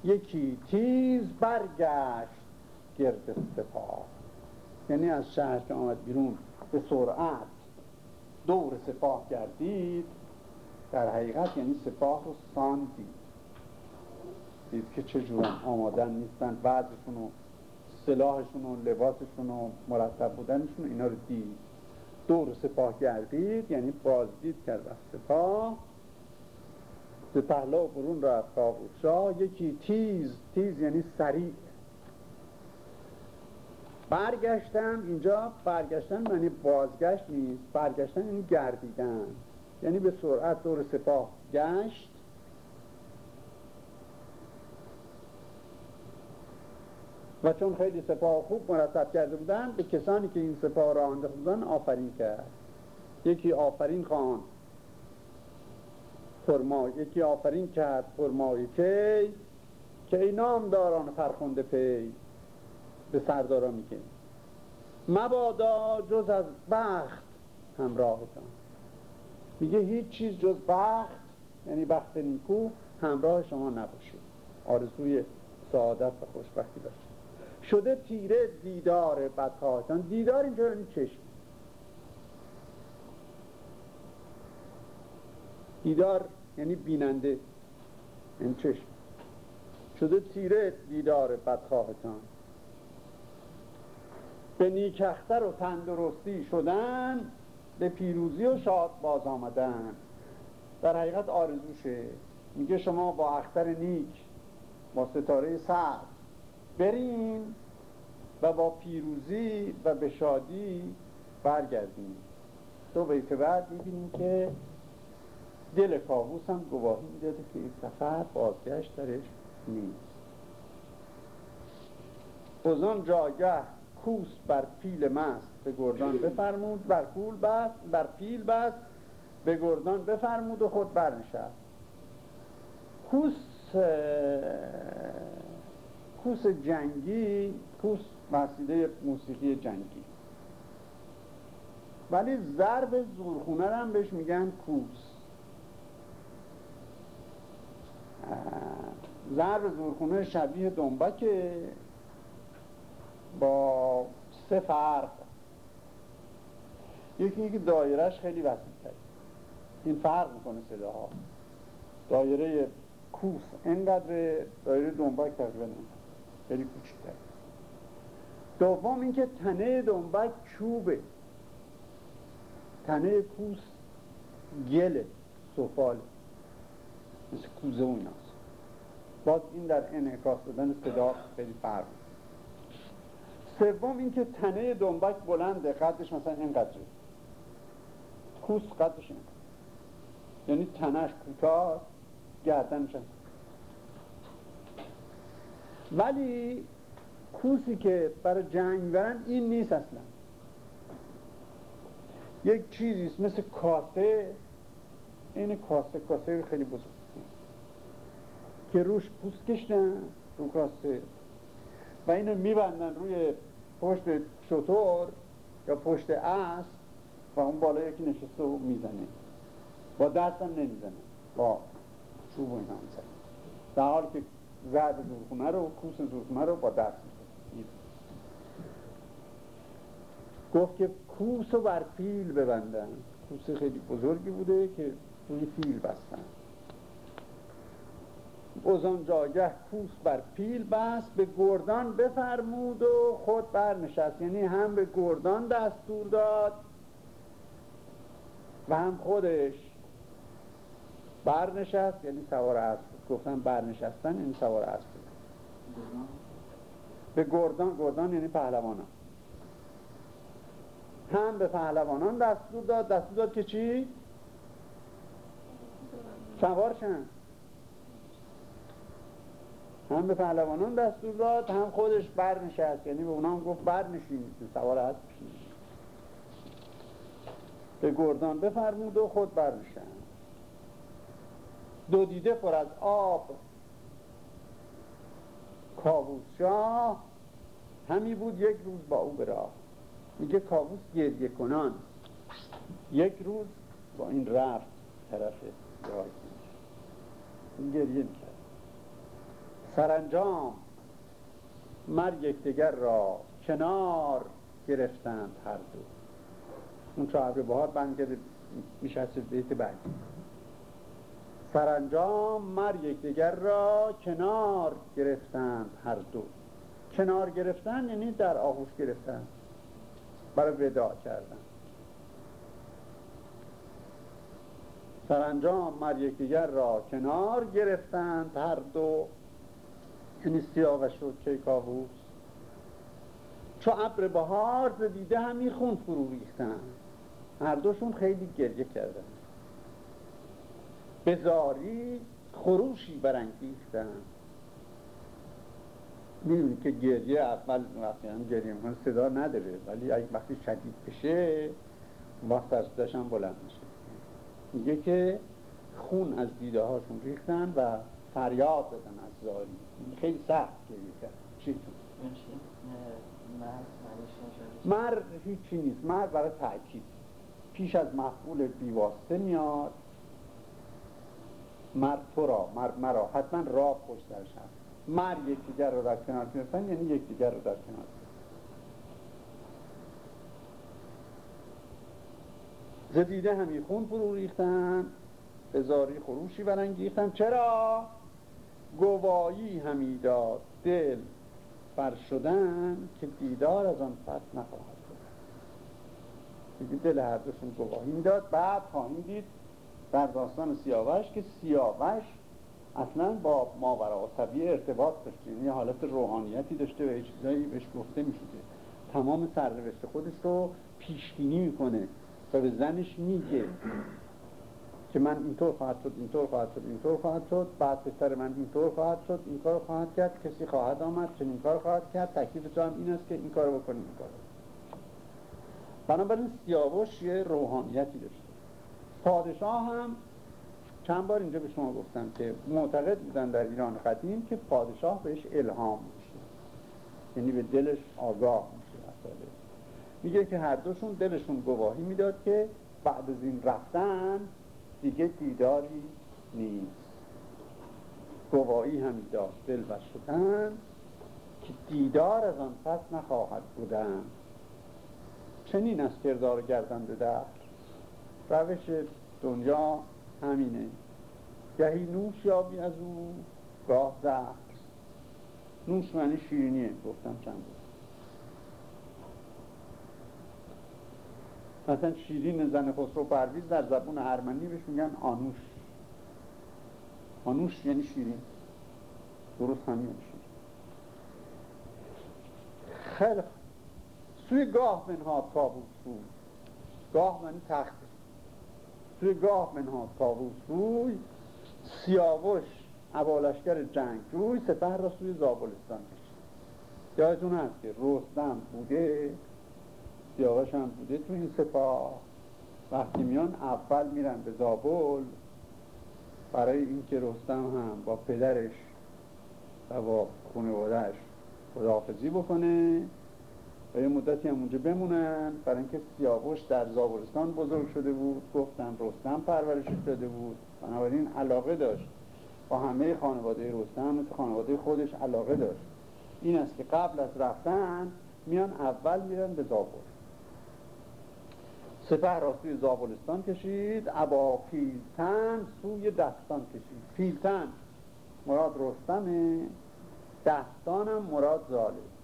یکی تیز برگشت گرد سپاه. یعنی از شهر که آمد بیرون به سرعت دور سپاه گردید. در حقیقت یعنی سپاه رو ساندید دید. که چجورم آمادن نیستن. بعضشون و سلاحشون و لباسشون و مرتب بودنشون اینا رو دید. دور سپاه گردید یعنی بازدید کرد از سپاه. به پهلا برون رفت شاه یکی تیز تیز یعنی سریع. برگشتن اینجا برگشتن معنی بازگشت نیست برگشتن یعنی گردیدن. یعنی به سرعت دور سپاه گشت. و چون خیلی سپاه خوب مرتب کرده بودن به کسانی که این سپاه را آنده بودن آفرین کرد. یکی آفرین خان فرما یکی آفرین کرد فرمای کی که ای نامداران فرخنده پی به سردارا میگه. مبادا جز از بخت همراهتان میگه هیچ چیز جز بخت یعنی بخت نیکو همراه شما نباشه. آرزوی سعادت و خوشبختی باشه شده تیره دیدار بدخواهتان دیدار اینجا یعنی چشم. دیدار یعنی بیننده این چشم. شده تیره دیدار بدخواهتان به نیکختر و تندرستی شدن به پیروزی و شاد باز آمدن. در حقیقت آرزوشه. میگه شما با اختر نیک با ستاره سر برین و با پیروزی و به شادی برگردیم. دو بیت بعد می‌بینیم که دل کاووس هم گواهی می‌داده که این سفر بازگشت درش نیست. بزن جاگه کوس بر پیل مست به گردان بفرمود بر پول بست بر پیل بست به گردان بفرمود و خود برنشست. کوس کوس جنگی کوس وسیله موسیقی جنگی. ولی ضرب زورخونه هم بهش میگن کوس. ضرب زورخونه شبیه دنبکه با سه فرق. یکی اینکه دایرش خیلی وسیع این فرق می‌کنه صداها. دایره کوس. اینقدر دایره دنبک تقریبا. خیلی کوچیک‌تر. دوم اینکه تنه دنبک چوبه. تنه کوس گله سفاله مثل کوزه و ایناست باز این در انعکاس دادن صدا خیلی فرق سوم اینکه تنه دنبک بلنده قدش مثلا اینقدره. کوس قدش اینقدر یعنی تنش کوتاه گردنش ولی کوسی که برای جنگ برن این نیست اصلا. یک چیزیست مثل کاسه. این کاسه کاسه خیلی بزرگ. که روش پوست کشتن رو کاسه. و اینو میبندن روی پشت شطور یا پشت اسب و اون بالا یکی نشسته و می‌زنه. با دستم نمی‌زنه. با چوب و اینا در حال که زرد زورخونه رو کوس زورخونه رو با دست گفت که کوس رو بر پیل ببندن. کوس خیلی بزرگی بوده که روی پیل بستن. اوزان جاگه کوس بر پیل بست به گردان بفرمود و خود برنشست. یعنی هم به گردان دستور داد و هم خودش برنشست یعنی سوار اسب گفتن برنشستن یعنی سوار اسب به گردان گردان یعنی پهلوانان. هم به پهلوانان دستور داد دستور داد که چی؟ سوار شن. هم به پهلوانان دستور داد هم خودش برنشست. یعنی به اونا هم گفت برنشین سوار اسب به گردان بفرمود و خود برنشست. دو دیده پر از آب. کاووس شاه همی بود یک روز با او براه میگه کاووس گریه کنان. یک روز با این رفت طرف این گریه می‌کرد. سرانجام مر یکدیگر را کنار گرفتند هر دو. اون چهار بهار بند کرده میشه بیت بعدی. سرانجام مر یکدیگر را کنار گرفتند هر دو. کنار گرفتن یعنی در آغوش گرفتن. برای ودا کردن. سرانجام مر یکدیگر را کنار گرفتند هر دو. یعنی سیاوش و کیکاووس. چو ابر بهار دیده همی خون فرو ریختن هر دوشون خیلی گریه کردن به زاری خروشی برانگیختن. می‌دونی که گریه اول وقتی هم گریه می‌کنه صدا نداره ولی اگه وقتی شدید بشه وقت از هم بلند میشه. میگه که خون از دیده هاشون ریختن و فریاد دادن از زاری. خیلی سخت گریه کرد. چی؟ تو؟ مر هیچی نیست. مر برای تأکید. پیش از مفعول بیواسطه میاد. مر تو را مر مرا. حتما را پشت درش هست مر یکدیگر رو در کنار می‌رسن یعنی یکدیگر رو در کنار زدیده همی خون فرو ریختن زاری خروشی برانگیختن. چرا؟ گوایی همی داد دل بر شدن که دیدار از آن پس نخواهد بود دل هر دوشون گواهی می‌داد بعد خواهیم دید در داستان سیاوش که سیاوش اصلا با ماورا طبیعه ارتباط داشته یعنی حالت روحانیتی داشته و چیزایی بهش گفته می‌شده تمام سرنوشت خودش رو پیشبینی می‌کنه و به زنش میگه که من اینطور خواهد شد اینطور خواهد شد اینطور خواهد شد. بعد پسر من اینطور خواهد شد این کار خواهد کرد کسی خواهد آمد چنین کار خواهد کرد. تکلیف تو هم این است که این کار بکنی این کار بنابراین سیاوش یه روحانیتی داشته پادشاه هم چند بار اینجا به شما گفتم که معتقد بودن در ایران قدیم که پادشاه بهش الهام میشه. یعنی به دلش آگاه میشه میگه که هر دوشون دلشون گواهی می‌داد که بعد از این رفتن دیگه دیداری نیست. گواهی هم داد دل و شدن که دیدار از آن پس نخواهد بودن. چنین از کردار گردنده در روش دنیا همینه. گهی نوش یابی از او گاه زهر. نوش معنی شیرینیه گفتم چند بود مثلا شیرین زن خسرو پرویز در زبون ارمنی بهش میگن آنوش. آنوش یعنی شیرین. درست همین شیرین خیلی سوی گاه منها تابوت بود. گاه من تخت. سوی گاه منها تابوت بود سیاوش عبالشگر جنگ روی سپه را سوی زابلستان کشید. یادتون هست که رستم بوده سیاوش هم بوده تو این سپاه. وقتی میان اول میرن به زابل برای اینکه رستم هم با پدرش و با خانوادهش خداحافظی بکنه. یه مدتی هم اونجا بمونن. برای اینکه سیاوش در زابلستان بزرگ شده بود. گفتن رستم پرورش داده بود. بنابراین علاقه داشت. با همه خانواده رستم مثل خانواده خودش علاقه داشت. این است که قبل از رفتن میان اول میرن به زابل. سپه را سوی زابلستان کشید. ابا پیلتن سوی دستان کشید. پیلتن. مراد رستمه. دستانم مراد زاله ابا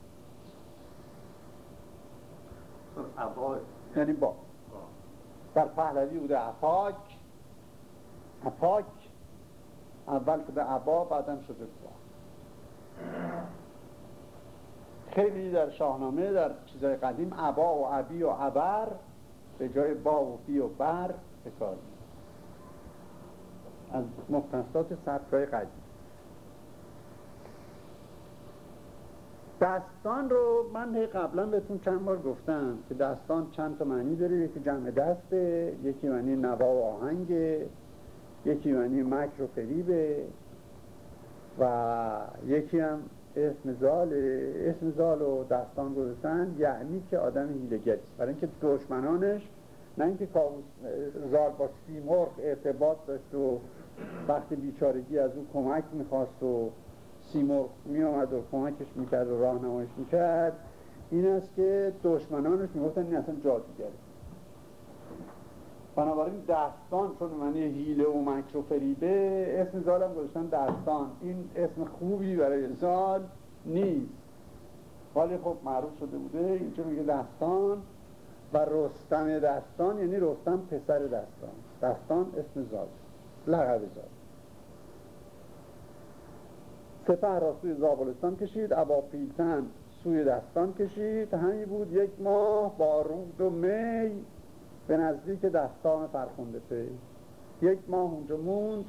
یعنی با. در پهلوی بوده اپاک اپاک اول شده عبا بعدم شده با. خیلی در شاهنامه در چیزهای قدیم عبا و عبی و عبر به جای با و بی و بر بکار از مختصات سبکای قدیم. دستان رو من قبلا بهتون چند بار گفتم که دستان چند تا معنی داره. یکی جمع دسته یکی معنی نوا و آهنگه یکی معنی مکر و فریبه و یکی هم اسم زال اسم زال و دستان گذاشتن یعنی که آدم هیلگری برای اینکه دشمنانش نه اینکه زال با سیمرغ ارتباط داشت و وقتی بیچارگی از او کمک می‌خواست و سیمرغ میامد و کمکش می‌کرد و راهنمایش می‌کرد. این است که دشمنانش می‌گفتن این اصلا جادوگره بنابراین دستان چون معنی هیله و مکر و فریبه اسم زال هم گذاشتن دستان. این اسم خوبی برای زال نیست. ولی خب معروف شده بوده اینجا میگه دستان و رستم دستان یعنی رستم پسر دستان. دستان اسم زال. لقب زال. سپه را سوی زابلستان کشید ابا پیلتن سوی دستان کشید. همی بود یک ماه با رود و می به نزدیک دستان فرخونده پی. یک ماه اونجا موند.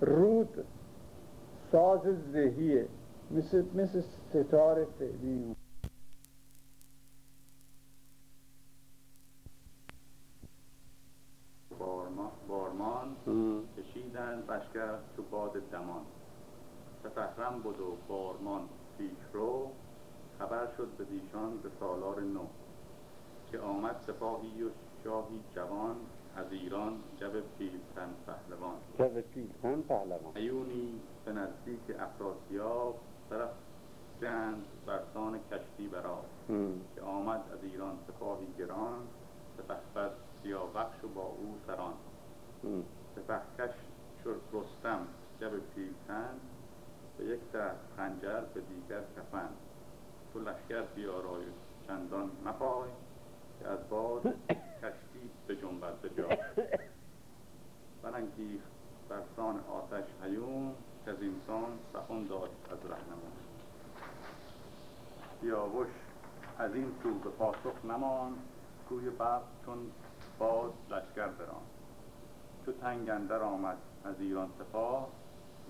رود ساز زهیه. مثل, مثل ستار فعلی بارمان کشیدن بشکر تو باد دمان. سفهرم بود و بارمان پیش رو خبر شد به دیشان به سالار نو که آمد سپاهی و شاهی جوان از ایران جب پیلتن پهلوان. جب پیلتن پهلوان. ایونی به نزدیک افراسیاب طرف جند برسان کشتی برا که آمد از ایران سپاهی گران سپهبد سیاوخش و با او سران. سپهکش شد رستم جب پیلتن به یک دست خنجر به دیگر کفن. تو لشکر بیارای چندان مپای که از باد کشتی به جنبت جا برانگیخت برسان آتش هیون که از اینسان سخن داشت از رهنمون. سیاوش از این تو به پاسخ نمان کوی برق چون باد لشکر بران. چو تنگ اندر آمد از ایران سپاه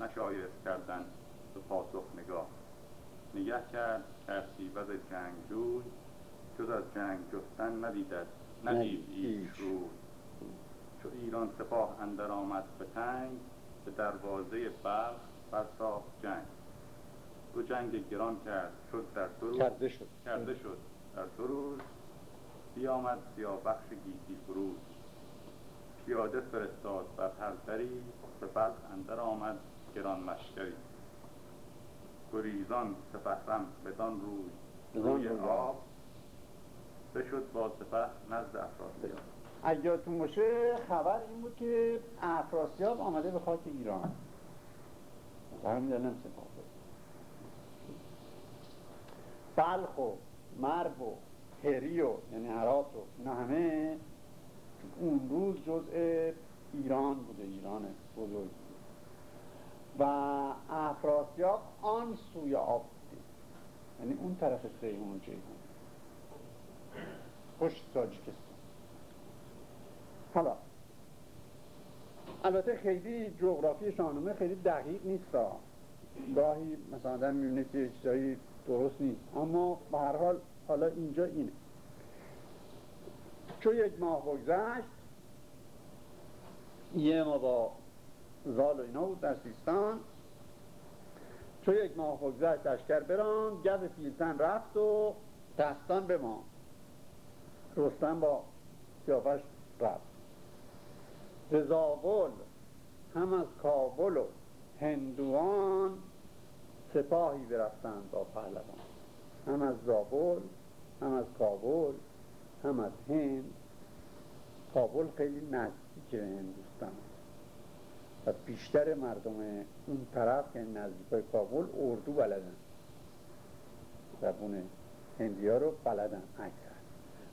نشایست کردن به پاسخ نگاه. نگه کرد ترسیبد جنگجوی. جز از جنگ جستن ندیدد ندید ایش رو چو ایران سپاه اندر آمد به تنگ به دروازه بلخ برساخت جنگ. دو جنگ گران کرد شد در دو روز. کرده شد. کرده شد در دو روز. بیامد سیاوخش گیتی فروز پیاده فرستاد بر هر دری به بلخ اندر آمد گران مشکری گریزان سپهرم بدان روی روی. آب بشد با سپه نزد افراسیاب. اگه باشه خبر این بود که افراسیاب آمده به خاک ایران. دلم سپاه بلخ و مرب و هری و یعنی هرات و اینا همه اون روز جزء ایران بوده ایران بزرگ. و افراسیاب آن سوی آب بوده یعنی اون طرف سیمون و جیهون. پشت تاجیکستان حالا البته خیلی جغرافی شاهنامه خیلی دقیق نیست گاهی مثلا در می‌بینه که چیزایی درست نیست. اما به هر حال حالا اینجا اینه. چون یک ماه بگذشت یه ما با زال و اینا بود در سیستان چون یک ماه بگذشت اشکر بران گز پیلتن رفت و دستان به ما رستم با سیافش رفت. زابل هم از کابل و هندوان سپاهی برفتند با پهلوان. هم از زابل هم از کابل هم از هند. کابل خیلی نزدیک هندوستان. و بیشتر مردم اون طرف که نزدیک کابل اردو بلدن. زبون هندی ها رو بلدن اکثر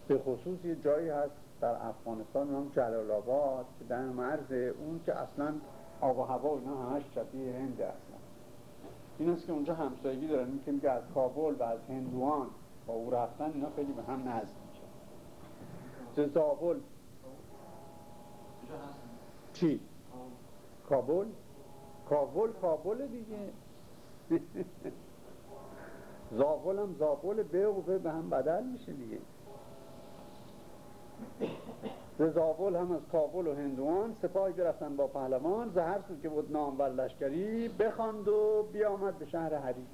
به خصوص یه جایی هست در افغانستان هم جلال آباد که در مرز اون که اصلا آب و هوا اینا همش شبیه هند اصلا این است که اونجا همسایگی دارن. این که میگه از کابل و از هندوان با او رفتن اینا خیلی به هم نزدیکه زابل چی؟ کابل؟ کابل کابل دیگه. زابل هم زابل به و به هم بدل میشه دیگه. ز هم از کابل و هندوان سپاهی برفتن با پهلوان. زهر سو که بود نام بر لشکری بخواند و بیامد به شهر هری.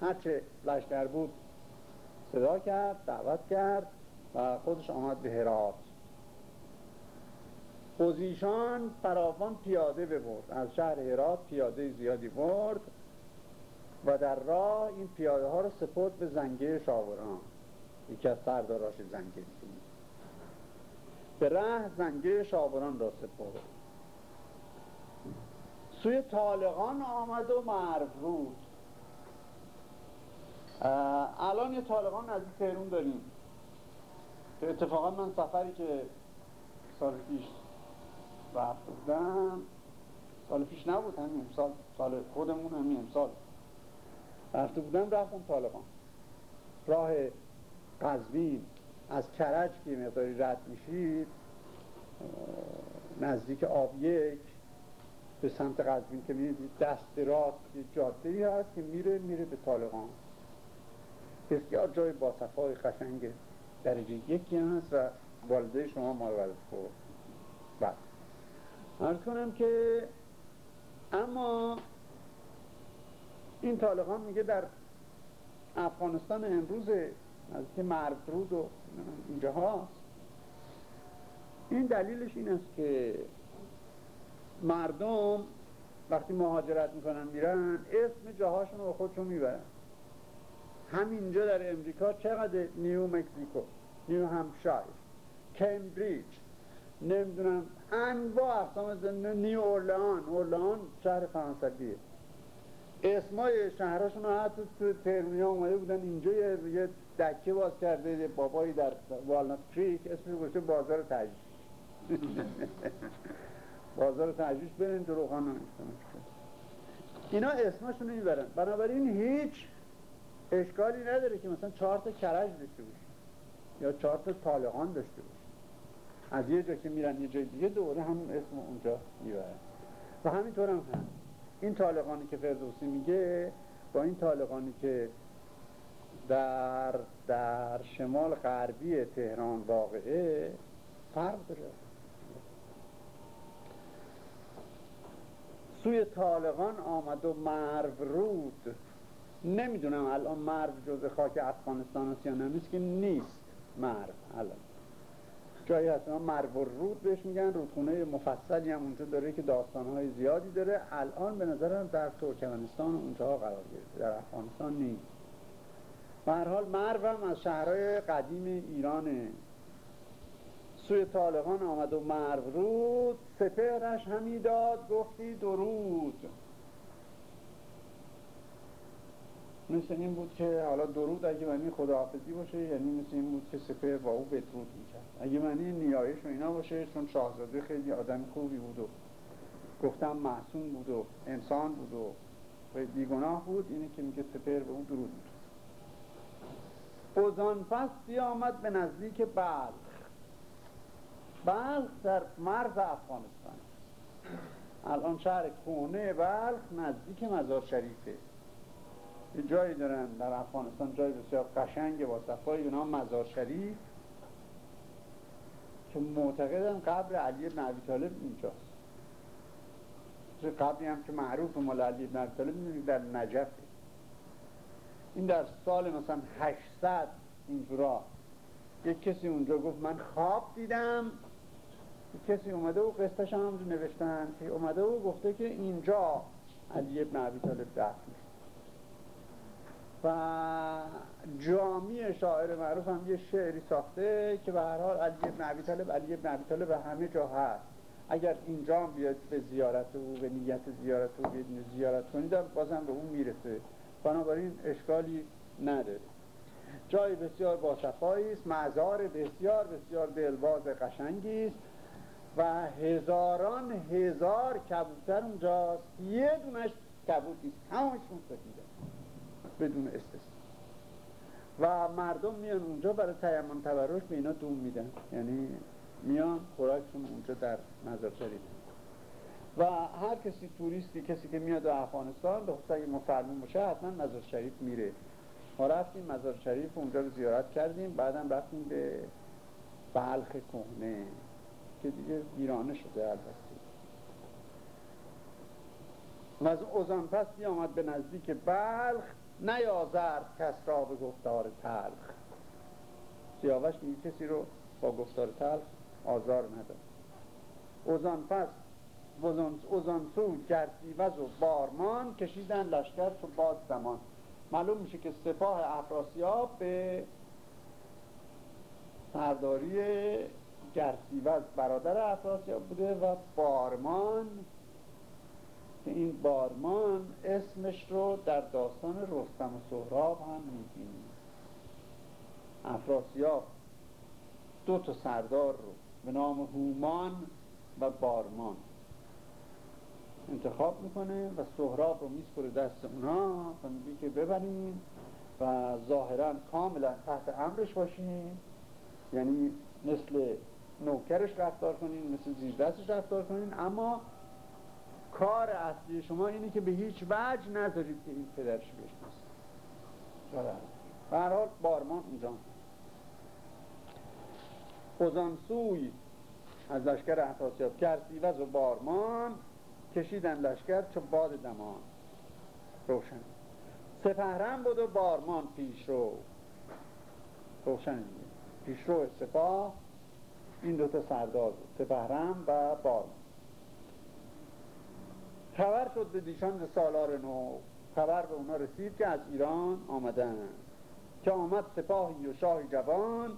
هرچه لشکر بود صدا کرد دعوت کرد و خودش آمد به هرات. خوزیشان فراوان پیاده ببرد. از شهر هرات پیاده زیادی برد و در راه این پیاده ها رو سپرد به زنگه شاوران. یکی از سرداراش زنگه. به ره زنگه شاوران را سپرد. سوی طالقان آمد و مرورود الان یه طالقان از تهرون داریم. اتفاقا من سفری که سال پیش رفت بودم سال پیش نبود همین امسال. سال خودمون همین امسال. رفته بودم رفتم طالقان. راه قزوین. از کرج که مقداری رد میشید نزدیک آب یک به سمت قزوین که میرید دست راست یه جاده ای هست که میره میره به طالقان. بسیار جای با صفای قشنگ درجه یکی هست و والده شما ما رو بعد ارز کنم که اما این طالقان میگه در افغانستان امروز از که مرد رود و اینجا هاست. این دلیلش این است که مردم وقتی مهاجرت می‌کنن میرن اسم جاهاشون رو خودشون می‌برن. همینجا در امریکا چقدر نیو مکزیکو نیو همشایر کمبریج نمی‌دونم انواع اقسام زنده نیو اورلان اورلان شهر فرانسویه اسمای شهرشون رو حتی تو اومده بودن. اینجا یه دکه باز کرده بابایی در والنات کریک اسمش گوشه بازار تجریش بازار تجریش برین تو روخان اینا اسمشون می‌برن. بنابراین هیچ اشکالی نداره که مثلا چهار تا کرج داشته باشه یا چهار تا طالقان داشته باشه. از یه جا که میرن یه جای دیگه دوره هم اسم اونجا می‌برن. و همینطور هم هست. این طالقانی که فردوسی میگه با این طالقانی که در, در شمال غربی تهران واقعه فرق داره. سوی طالقان آمد و مرو رود. نمی‌دونم الان مرو جز خاک افغانستان است یا نیست که نیست مرو الان. جایی هست. مرو رود بهش میگن. رودخونه مفصلی هم اونجا داره که داستانهای زیادی داره. الان به نظرم در ترکمنستان اونجا قرار گرفته. در افغانستان نیست. به هر حال مرو هم از شهرهای قدیم ایرانه. سوی طالقان آمد و مرو رود. سپهرش همی داد گفتی درود. مثل این بود که حالا درود اگه معنی خداحافظی باشه یعنی مثل این بود که سپه با او بدرود می‌کرد. اگه معنی نیایش و اینا باشه چون شاهزاده خیلی آدم خوبی بود و گفتم معصوم بود و انسان بود و بیگناه بود اینه که میگه سپر به اون درود می‌کرد. اوزان پس بیامد به نزدیک بلخ. بلخ در مرز افغانستان الان شهر کونه بلخ نزدیک مزار شریفه. یه جایی دارن در افغانستان جای بسیار قشنگ با صفای نام مزار شریف که معتقدن قبر علی بن ابی طالب اینجاست. قبری هم که معروف مال علی بن ابی طالب در نجف. این در سال مثلا 800 اینجورا. یک کسی اونجا گفت من خواب دیدم. کسی اومده و قصتش هم نوشتن که اومده و گفته که اینجا علی ابن عبی طالب دفن و جامی شاعر معروف هم یه شعری ساخته که به هر حال علی ابن عبی طالب علی ابن عبی طالب همه جا هست. اگر اینجا بیاد به زیارت او به نیت زیارت او زیارت کنید بازم به اون می‌رسه. بنابراین اشکالی نداره جای بسیار باصفایی است مزار بسیار بسیار دلباز قشنگی است و هزاران هزار کبوتر اونجاست. یه دونش کبوتی است. همشون سفیده بدون استثنا و مردم میان اونجا برای تیمم تبرک به اینا دوم میدن. یعنی میان خوراکشون اونجا در مزار شریف و هر کسی توریستی کسی که میاد به افغانستان به خصوص اگه مسلمان باشه حتما مزار شریف میره. ما رفتیم مزار شریف اونجا رو زیارت کردیم. بعدم رفتیم به بلخ کهنه که دیگه ویرانه شده البته. و از اوزان پس آمد به نزدیک بلخ. نیازرد کس را به گفتار تلخ. سیاوش میگه کسی رو با گفتار تلخ آزار نداد اوزان پس اوزان سو گردیوز و بارمان کشیدن لشکر تو باد زمان. معلوم میشه که سپاه افراسیاب به سرداری گرسیوز برادر افراسیاب بوده و بارمان که این بارمان اسمش رو در داستان رستم و سهراب هم می‌بینیم. افراسیاب دو تا سردار رو به نام هومان و بارمان انتخاب می‌کنه و سهراب رو میسپره دست اونا و میگه که ببرین و ظاهرا کاملا تحت امرش باشین یعنی مثل نوکرش رفتار کنین مثل زیر دستش رفتار کنین اما کار اصلی شما اینه که به هیچ وجه نذارید که این پدرش بشناسه. به هر حال بارمان اونجا. سوی از لشکر احتاسیاب کرد سیوز و بارمان کشیدن لشکر چو باد دمان. روشن. سپهرم بود و بارمان پیش رو روشن. پیش رو سپاه. این دوتا سردار بود. سپهرم و بارمان. خبر شد به دیشان سالار نو. خبر به اونا رسید که از ایران آمدن. که آمد سپاهی و شاه جوان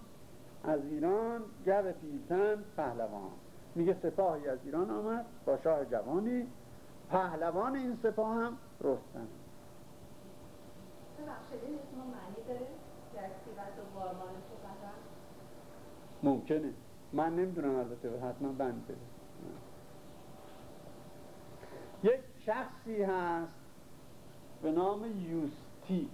از ایران گو پیلتن پهلوان. میگه سپاهی از ایران آمد با شاه جوانی. پهلوان این سپاه هم رستم. ممکنه. من نمی‌دونم البته حتما بند یک شخصی هست به نام یوستی.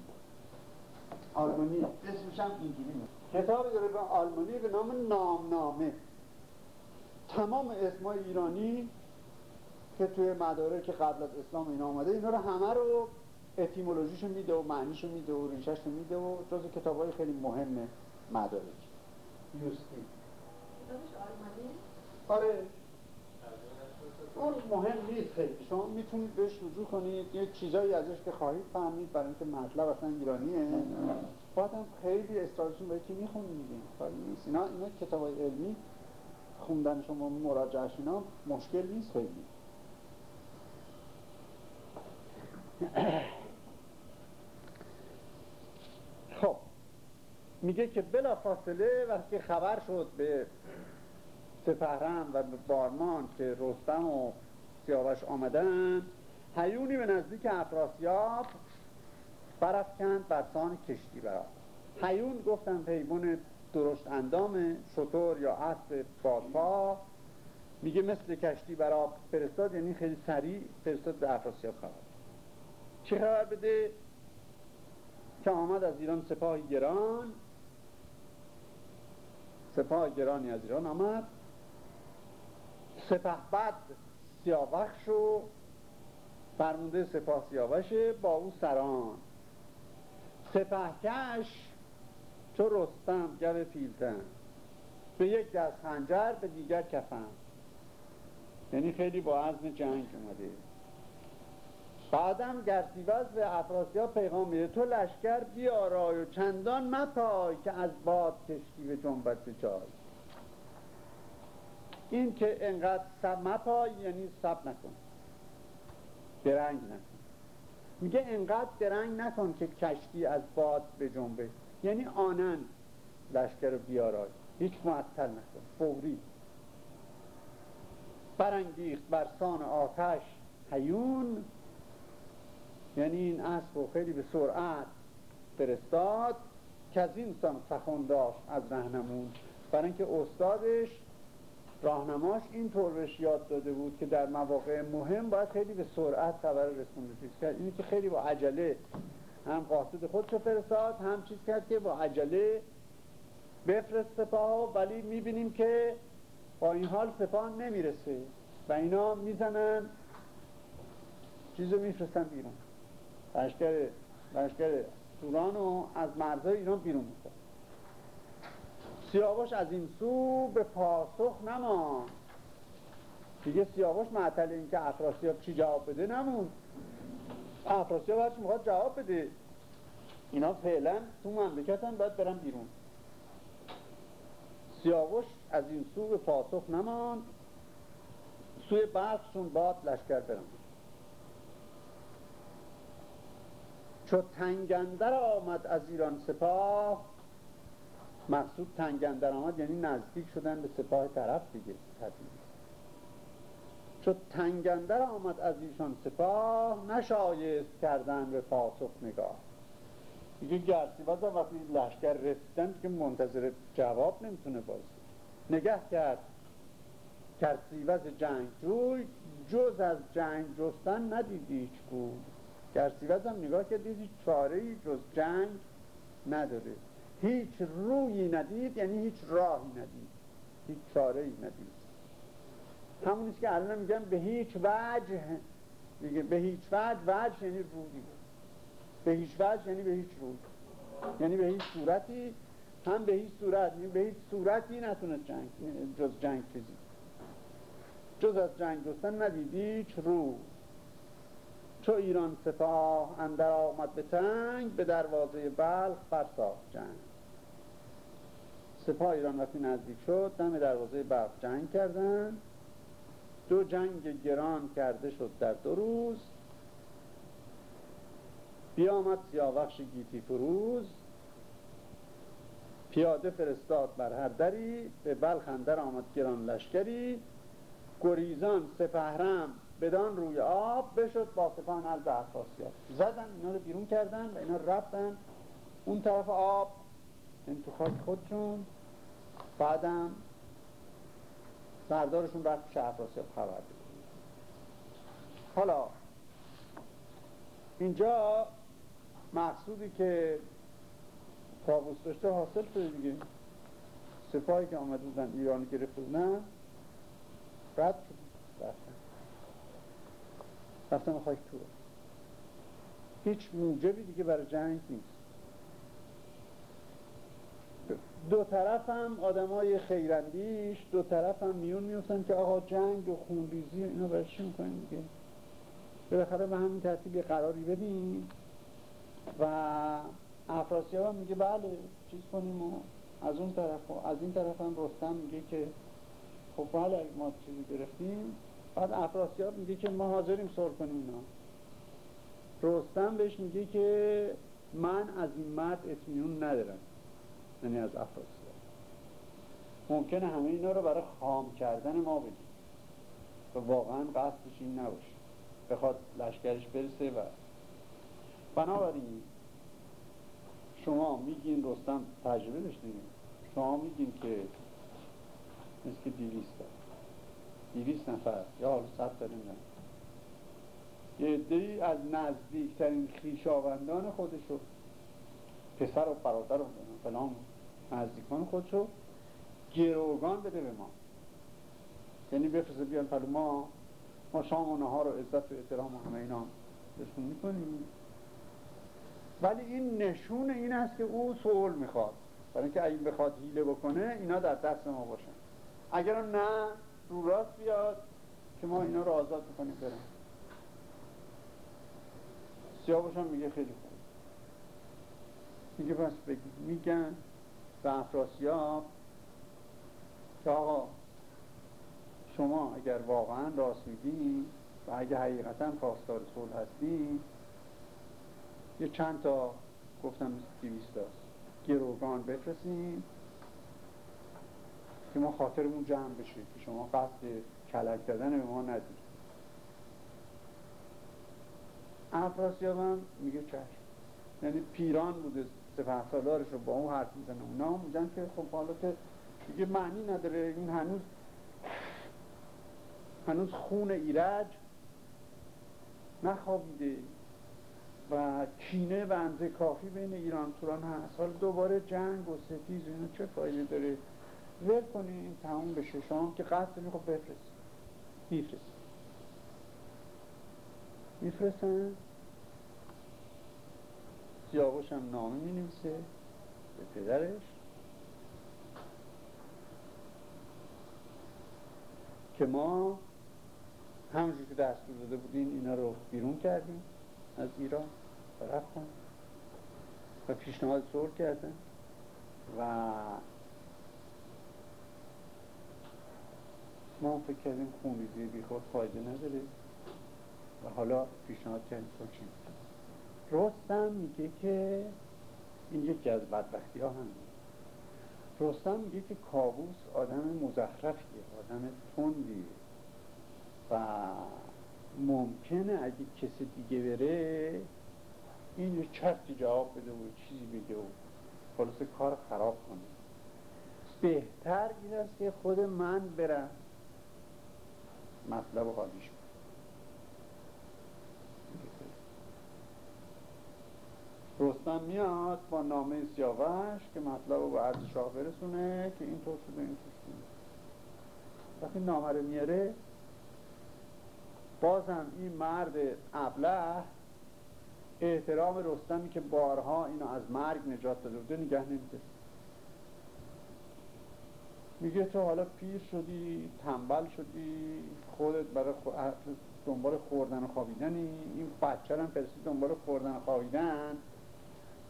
آلمانی. اسمش هم اینجوری کتابی داره به آلمانی به نام نامنامه. تمام اسمای ایرانی که توی مدارک قبل از اسلام این آمده اینا رو همه رو اتیمولوژیشو میده و معنیشو میده و ریشهشو میده و جز کتاب های خیلی مهم مدارک. یوستی. آره. اون مهم نیست. خیلی. شما می‌تونید بهش رجوع کنید. یه چیزایی ازش که خواهید فهمید برای اینکه مطلب اصلا ایرانیه. بعد هم خیلی استراتژی باید که می‌خونید دیگه نیست. اینا اینا کتاب علمی خوندن شما مراجعش اینا مشکل نیست. خیلی. خب. میگه که بلا فاصله وقتی خبر شد به سپهرم و بارمان که رستم و سیاوش آمدن هیونی به نزدیک افراسیاب برافکند بر سان کشتی برا. هیون گفتن پیمون درشت اندام شطور یا اسب بادپا. میگه مثل کشتی برا فرستاد یعنی خیلی سریع فرستاد به افراسیاب خبر. چه خبر بده؟ که آمد از ایران سپاه گران. سپاه گرانی از ایران آمد. سپه بد سیاوخش و فرمونده سپاه سیاوشه با او سران. سپهکش چو رستم گل پیلتن به یک دست خنجر به دیگر کفن. یعنی خیلی با عزم جنگ اومده. بعدم گرسیوز به افراسیاب پیغام میده تو لشکر بیارای و چندان مپای که از باد کشتی به جنبت جای این که انقدر سب مپای یعنی سب نکن. درنگ نکن. میگه انقدر درنگ نکن که کشتی از باد به جنبه. یعنی آنن لشکر رو بیارای. هیچ معطل نکن. فوری. برانگیخت برسان آتش. هیون. یعنی این اسب رو خیلی به سرعت فرستاد. که از این سخن داشت از رهنمون. برای اینکه استادش راهنماش این طور بهش یاد داده بود که در مواقع مهم باید خیلی به سرعت خبر رسونده چیز کرد اینی که خیلی با عجله هم قاصد خودشو فرستاد هم چیز کرد که با عجله بفرست سپاه ولی می‌بینیم که با این حال سپاه نمی‌رسه و اینا می‌زنن چیزو میفرستن بیرون. لشکر لشکر توران از مرزهای ایران بیرون می‌کنن سیاوش از این سو به پاسخ نمان دیگه سیاوش معطل این که افراسیاب چی جواب بده نمون افراسیاب هرچی می‌خواد جواب بده. اینا فعلا تو مملکتن باید برن بیرون. سیاوش از این سو به پاسخ نمان سوی برخشون باد لشکر برن. چو تنگندر آمد از ایران سپاه مقصود تنگندر آمد یعنی نزدیک شدن به سپاه طرف دیگه طبیعی. چو تنگندر آمد از ایشان سپاه نشایست کردن به پاسخ نگاه. دیگه گرسی بازا وقتی لشکر رسیدن که منتظر جواب نمی‌تونه بازی نگه کرد. کرسیوز جنگ جوی جز از جنگ جستن ندیدی هیچ بود گرسیوز هم نگاه کرد چاره جز جنگ نداره. هیچ روی ندید یعنی هیچ راهی ندید. هیچ چاره ای ندید. همونیست که الان میگن به هیچ وجه دیگه به هیچ وجه وجه یعنی رو دیگه به هیچ وجه یعنی به هیچ رو یعنی به هیچ صورتی هم به هیچ صورت یعنی به هیچ صورتی نتونست جنگ جز جنگ کزید جز از جنگ دوستن ندیدی رو چو ایران سپاه اندر آمد به تنگ به دروازه بلخ برساخت جنگ. سپاه ایران وقتی نزدیک شد دم دروازه بلخ جنگ کردن. دو جنگ گران کرده شد در دو روز. بیامد سیاوخش گیتی فروز. پیاده فرستاد بر هر دری به بلخ اندر آمد گران لشکری. گریزان سپهرم بدان روی آب بشد با سپاه نزد افراسیاب زدن اینا رو بیرون کردن و اینا رفتن. اون طرف آب خاک خودشون. بعدم سردارشون رفت پیش افراسیاب خبر دید حالا اینجا مقصودی که کابوس داشته حاصل شده دیگه. سپاهی که آمده بودن ایرانی گرفته بودن رد شد. رفتن. رفتن خاک تو. هیچ موجبی دیگه برای جنگ نیست. دو طرف هم آدم های خیراندیش دو طرف هم میون میفتن که آقا جنگ و خونریزی اینا برای چی می‌کنیم دیگه؟ بالاخره به همین ترتیب یه قراری بدیم و افراسیاب هم میگه بله چیز کنیم و از اون طرف از این طرف هم رستم میگه که خب بله ما چیزی گرفتیم. بعد افراسیاب میگه که ما حاضریم سر کنیم اینا. رستم بهش میگه که من از این مرد اطمینان ندارم. یعنی از افراسیاب ممکنه همه اینا رو برای خام کردن ما بدیم. و واقعا قصدش این نباشه. بخواد لشکرش برسه و بنابراین شما میگین رستم تجربه داشتیم شما میگین که مثل که دیویست دیویست نفر یا حالا صد داریم یه عده‌ای از نزدیکترین خیشاوندان خودشو پسر و برادر و فلان نزدیکان خودشو گروگان بده به ما. یعنی بفرسته بیان پلو ما ما شام و نهار و عزت و احترام و همه اینا بهشون می‌کنیم. ولی این نشون این است که او سوال می‌خواد. برای اینکه اگه بخواد هیله بکنه اینا در دست ما باشن اگر نه رو راست بیاد که ما اینا رو آزاد می‌کنیم برن سیاوش هم میگه خیلی خوب. میگه پس بگید میگن به افراسیاب که آقا شما اگر واقعا راست میگی و اگر حقیقتا خواستار صلح هستی یه چند تا گفتم دیویست گروگان بفرستیم که ما خاطرمون جمع بشه که شما قصد کلک دادن به ما ندید. افراسیاب هم میگه چشم. یعنی پیران بوده. سپه سالارش رو با اون حرف می‌زنه. اونا میگن که خب حالا که دیگه معنی نداره. این هنوز هنوز خون ایرج نخوابیده و کینه و انزه کافی بین ایران توران هست. حالا دوباره جنگ و ستیز اینا چه فایده داره؟ ول کنی این تموم بشه. شما که قصد می‌خواد بفرست میفرست میفرستن؟ سیاوش هم نامه می نویسه به پدرش که ما همونجور که دستور داده بودیم اینا رو بیرون کردیم از ایران و رفتن و پیشنهاد صلح کردن و ما فکر کردیم خونریزی بی خود فایده نداره و حالا پیشنهاد کردیم صلح رستم میگه که این یکی از بدبختی ها هم رستم میگه که کابوس آدم مزخرفیه آدم تندیه. و ممکنه اگه کسی دیگه بره این چرتی جواب بده و چیزی بگه و خلاص کار خراب کنه. بهتر این است که خود من برم. مطلب حالیش رستم میاد با نامه سیاوش که مطلب رو به عرض شاه برسونه که این طور شده این طور شده. وقتی نامه رو میاره باز هم این مرد ابله احترام رستمی که بارها اینو از مرگ نجات داده بوده نگه نمیده میگه تو حالا پیر شدی تنبل شدی خودت برای دنبال خوردن و خوابیدنی. این بچه هم فرستی دنبال خوردن و خوابیدن.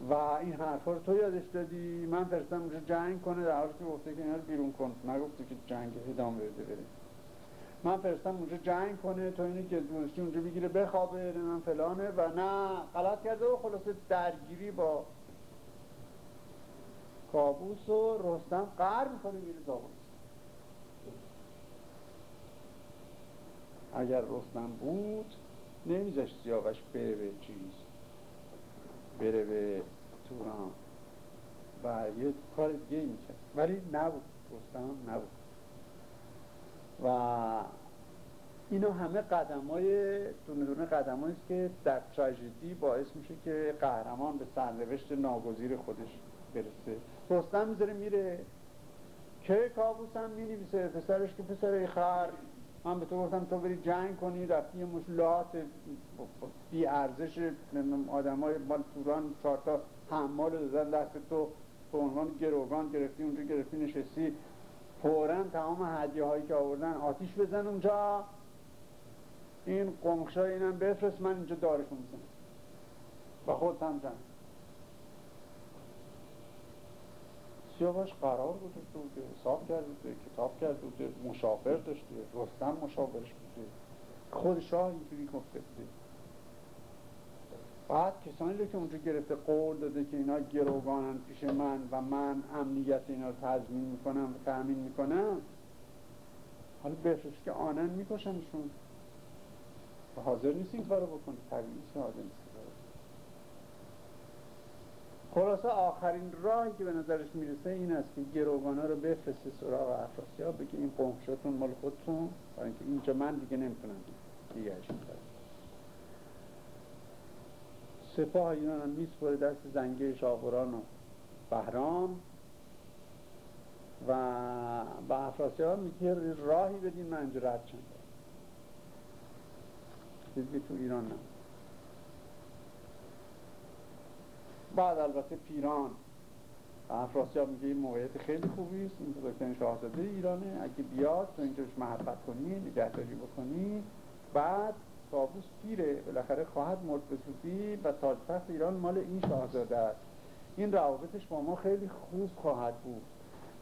و این حرفا رو تو یادش دادی؟ من فرستم جنگ کنه در حالی که گفته که اینا بیرون کن. نگفته که جنگ ادامه بده بره. من فرستم اونجا جنگ کنه تو اینی که دونستی اونجا بگیره بخوابه من فلانه. و نه غلط کرده و خلاصه درگیری با کابوس و رستم قهر می‌کنه میره زابون اگر رستم بود نمیذاشت سیاوش بره به چیز. بره به توران. و یه کار دیگه می‌کرد ولی نبود. رستم نبود. و اینا همه قدم های دونه دونه قدم است که در تراژدی باعث میشه که قهرمان به سرنوشت ناگزیر خودش برسه. رستم می‌ذاره میره. که کابوس هم می‌نویسه. پسرش که پسر خر. من به تو گفتم تو بری جنگ کنی رفتی مشلات بی ارزش آدم های مال توران چهارتا حمال دادن دست تو به عنوان گروگان گرفتی اونجا گرفتی نشستی. فورا تمام هدیه هایی که آوردن آتیش بزن اونجا. این قمخشای اینم بفرست من اینجا دارشون بزنم و خود هم جنگ. سیاوش قرار گذاشته بوده حساب کرده بوده کتاب کرده بوده مشاور داشته رستم مشاورش بوده خود شاه اینجوری گفته بوده بعد کسانی رو که اونجا گرفته قول داده که اینا گروگانن پیش من و من امنیت اینا رو تضمین می‌کنم و تأمین می‌کنم حالا بفرست که آنن میکشنشون. حاضر نیست این کارو بکنه. طبیعی حاضر نیست. خلاصه آخرین راهی که به نظرش می‌رسه این است که گروگانا رو بفرسته سراغ ها بگه این قمشتون مال خودتون برای اینکه اینجا من دیگه نمی‌تونم دیگه سپاه ایران هم میسپره دست زنگه شاهوران و بهرام. و به افراسی ها میگه راهی بدین من اینجا رد چند چیزی تو ایران نه. بعد البته پیران. افراسیاب میگه این موقعیت خیلی خوبی است. این بزرگترین شاهزاده ایرانه. اگه بیاد تو اینجاش محبت کنی نگهداری بکنی. بعد کابوس پیره. بالاخره خواهد مرد به و تاج تخت ایران مال این شاهزاده است. این روابطش با ما خیلی خوب خواهد بود.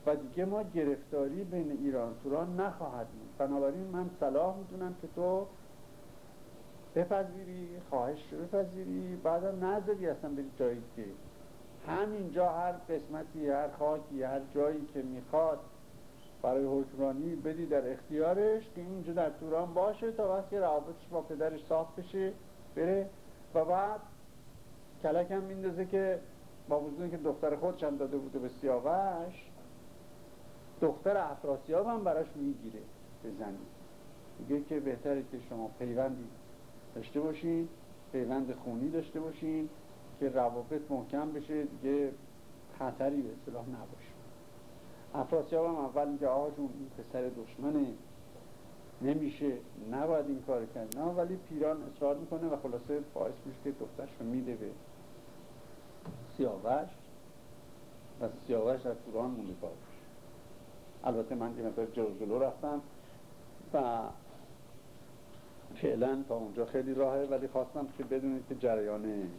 و دیگه ما گرفتاری بین ایران توران نخواهد بود. بنابراین من صلاح می‌دونم که تو بپذیری خواهش بپذیری بعدا نذاری اصلا بری جایی که همینجا هر قسمتی هر خاکی هر جایی که می‌خواد برای حکمرانی بدی در اختیارش که اینجا در توران باشه تا وقتی روابطش با پدرش صاف بشه بره و بعد کلک هم میندازه که با وجود که دختر خودش هم داده بوده به سیاوش دختر افراسیاب هم براش می‌گیره به زنی میگه که بهتره که شما پیوندی داشته باشین پیوند خونی داشته باشین که روابط محکم بشه دیگه خطری به اصطلاح نباشه. افراسیاب هم اول میگه آقا جون این پسر دشمنه. نمیشه نباید این کار کرد. نه ولی پیران اصرار می‌کنه و خلاصه باعث میشه که دخترش رو میده به سیاوش و سیاوش در توران مونده البته من یه مقدار جلو جلو رفتم و فعلا تا اونجا خیلی راهه ولی خواستم که بدونید که جریان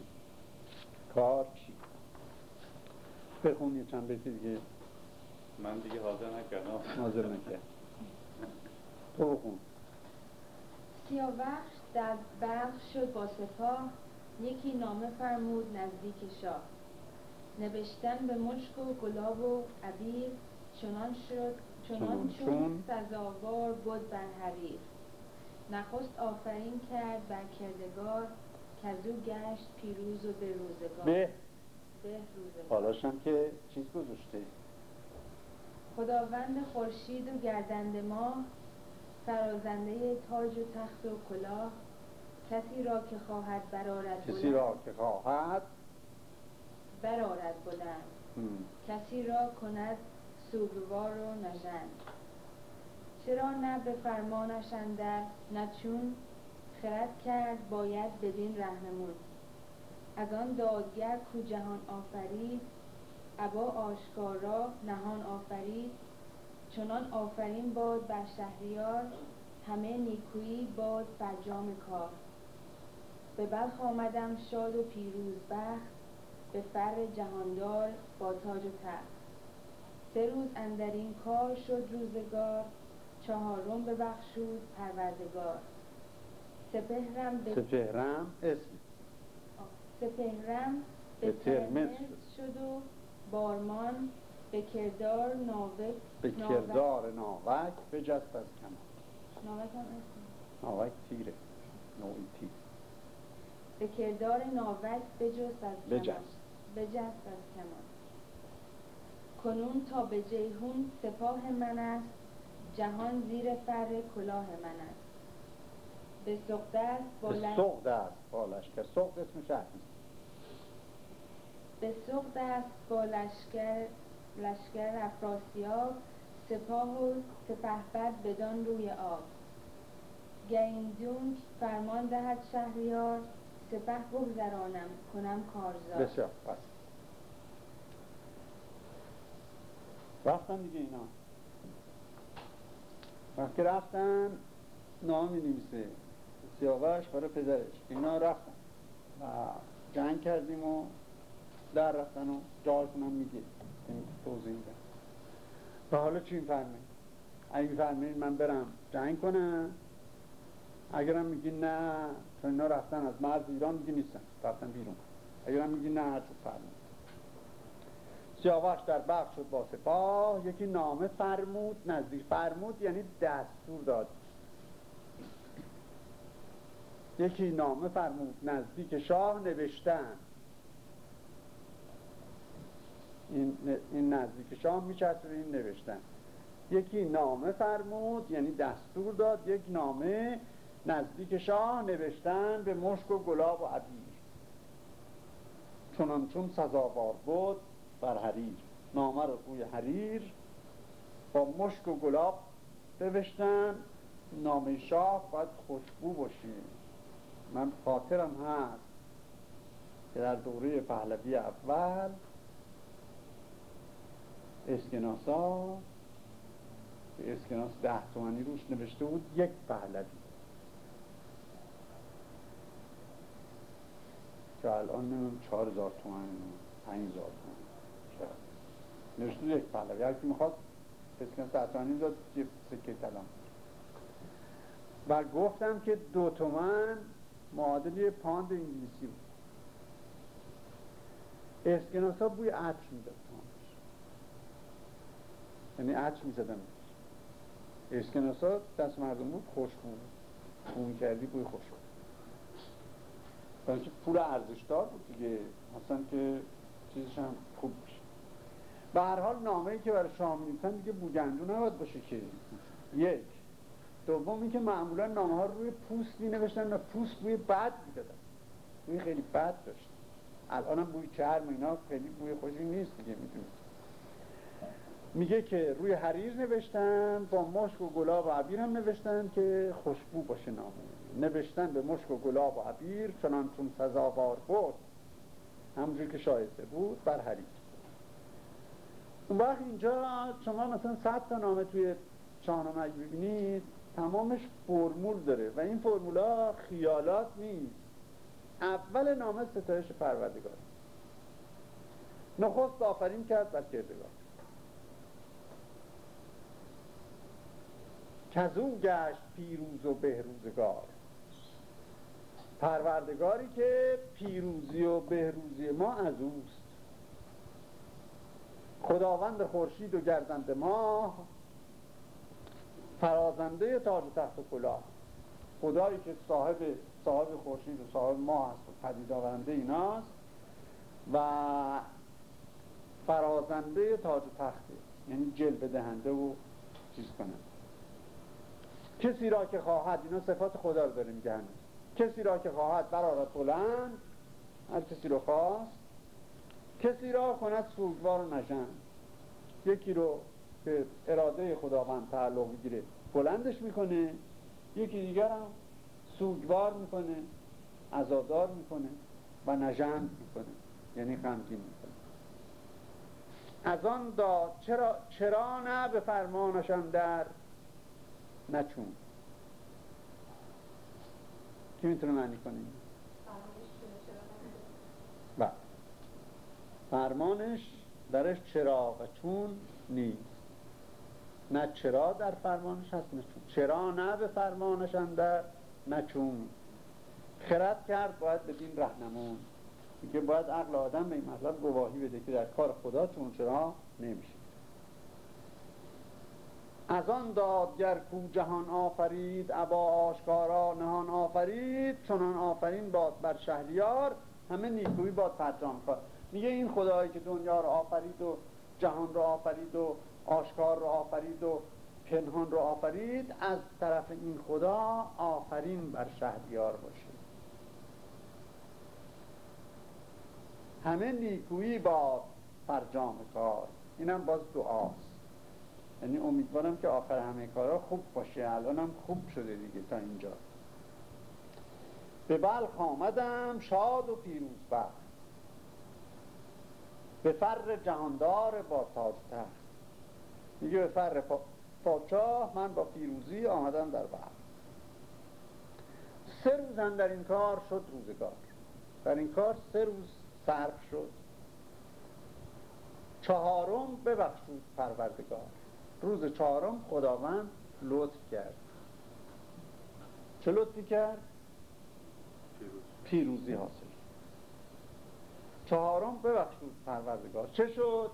کار چی. بخون چند بیتی دیگه. من دیگه حاضر نکردم. حاضر نکرد. تو بخون. سیاوخش در برق شد با سپاه. یکی نامه فرمود نزدیک شاه. نوشتن به مشک و گلاب و عبیر. چنان شد چنان چون سزاوار بود بر حریر. نخست آفرین کرد بر کردگار که از او گشت پیروز و به روزگار. به؟ به روزگار. که چیز گذاشته. خداوند خورشید و گردند ما فرازنده تاج و تخت و کلاه کسی را که خواهد برارد کسی را که خواهد؟ برارد بلند. کسی را کند سوگوار و نژند چرا نه به فرمانش اندر نه چون خرد کرد باید بدین رهنمود از آن دادگر کو جهان آفرید ابا آشکارا نهان آفرید. چنان آفرین باد بر شهریار همه نیکویی باد فرجام کار. به بلخ آمدم شاد و پیروز بخت به فر جهاندار با تاج و تخت. سه روز اندر کار شد روزگار چهارم ببخشود پروردگار. سپهرم به سپهرم؟ اسم سپهرم به ترمز شد و بارمان به کردار ناوک به کردار ناوک به جست از کمان ناوک هم اسم ناوک تیره. نوعی تیر. به کردار ناوک بجست از کمان بجست. بجست از کمان کنون تا به جیهون سپاه من است. جهان زیر فر کلاه من است. به سقد است با سقد است با لشکر. سقد اسم شهر به سقد است با لشکر لشکر افراسیاب سپاه و سپهبد بدان روی آب. گیندون فرمان دهد شهریار سپه بگذرانم کنم کارزار. بسیار پس. رفتن دیگه اینا. وقتی رفتن نام می نویسه سیاوش برای پدرش. اینا رفتن. و جنگ کردیم و در رفتن و جایتون هم میگه. توضیح میدن و حالا چی میفرمایید؟ اگه میفرمایید من برم جنگ کنم. اگرم میگی نه چون اینا رفتن از مرز ایران میگی نیستن. رفتن بیرون. اگرم میگی نه هر فرمایید سیاوش در بخش شد با سپاه یکی نامه فرمود نزدیک فرمود یعنی دستور داد. یکی نامه فرمود نزدیک شاه نوشتن. این, این نزدیک شاه میچسبه این نوشتن. یکی نامه فرمود یعنی دستور داد یک نامه نزدیک شاه نوشتن به مشک و گلاب و عبیر چون سزاوار بود بر حریر. نامه رو روی حریر با مشک و گلاب نوشتن. نامه شاه باید خوشبو باشه. من خاطرم هست که در دوره پهلوی اول اسکناسا اسکناس ده تومنی روش نوشته بود یک پهلوی. که الان نمیم چهار هزار تومن پنج تومن نوشته یک پهلوی. هر کی می‌خواد اسکناس ده تومنی داد یه سکه تلام و گفتم که دو تومن معادل یه پاند انگلیسی بود. اسکناس ها بوی عطر می‌داد. یعنی عطر می‌زدن. اسکناس ها دست مردم بود خوش بود. خون کردی بوی خوش بود. برای پول ارزشدار بود دیگه. مثلا که چیزش هم به هر حال نامه ای که برای شام نیستن دیگه بوگندو نباید باشه که. یک. دوم اینکه معمولا نامه ها روی پوست می نوشتن و پوست بوی بد می‌دادن. بوی خیلی بد داشت. الان هم بوی چرم اینا خیلی بوی خوشی نیست دیگه می‌دونید میگه که روی حریر نوشتن با مشک و گلاب و عبیر هم نوشتن که خوشبو باشه نامه. نوشتن به مشک و گلاب و عبیر چنان چون سزاوار بود همونجور که شایسته بود بر حریر اون وقت اینجا شما مثلا صد تا نامه توی شاهنامه ببینید تمامش فرمول داره و این فرمولا خیالات نیست. اول نامه ستایش پروردگار. نخست آفرین کرد بر کردگار کزو گشت پیروز و بهروزگار. پروردگاری که پیروزی و بهروزی ما از اوست. خداوند خورشید و گردنده ماه فرازنده تاج و تخت و کلاه. خدایی که صاحب صاحب خورشید و صاحب ماه هست و پدید آورنده ایناست و فرازنده تاج و تخته یعنی جلب دهنده و چیز کنه کسی را که خواهد اینا صفات خدا رو داره میگن کسی را که خواهد برارد بلند هر کسی رو خواست کسی را کند سوگوار نژند یکی رو که اراده خداوند تعلق بگیره بلندش می‌کنه یکی دیگر هم سوگوار می‌کنه ازادار می‌کنه و نژند می‌کنه یعنی غمگین می‌کنه. از آن داد چرا, چرا نه به فرمانشان در؟ نچون کی می‌تونه معنی کنه بله فرمانش درش چرا و چون نیست. نه چرا در فرمانش هست نه چون. چرا نه به فرمانش در نه چون. خرد کرد باید به دین رهنمون. که باید عقل آدم به این مطلب گواهی بده که در کار خدا چون چرا نمیشه. از آن دادگر کو جهان آفرید ابا آشکارا نهان آفرید چنان آفرین باد بر شهریار همه نیکویی باد فرجام کار میگه این خدایی که دنیا رو آفرید و جهان رو آفرید و آشکار رو آفرید و پنهان رو آفرید از طرف این خدا آفرین بر شهریار باشه. همه نیکویی با فرجام کار. اینم باز دعاست. یعنی امیدوارم که آخر همه کارا خوب باشه. الانم خوب شده دیگه تا اینجا. به بلخ آمدم شاد و پیروز بخت به فر جهاندار با تاج تخت میگه به فر پادشاه من با پیروزی آمدم در بحر. سه روزن در این کار شد روزگار. در این کار سه روز صرف شد. چهارم ببخشود پروردگار. روز چهارم خداوند لطف کرد. چه لطفی کرد؟ پیروزی حاصل. چهارم ببخشود پروردگار. چه شد؟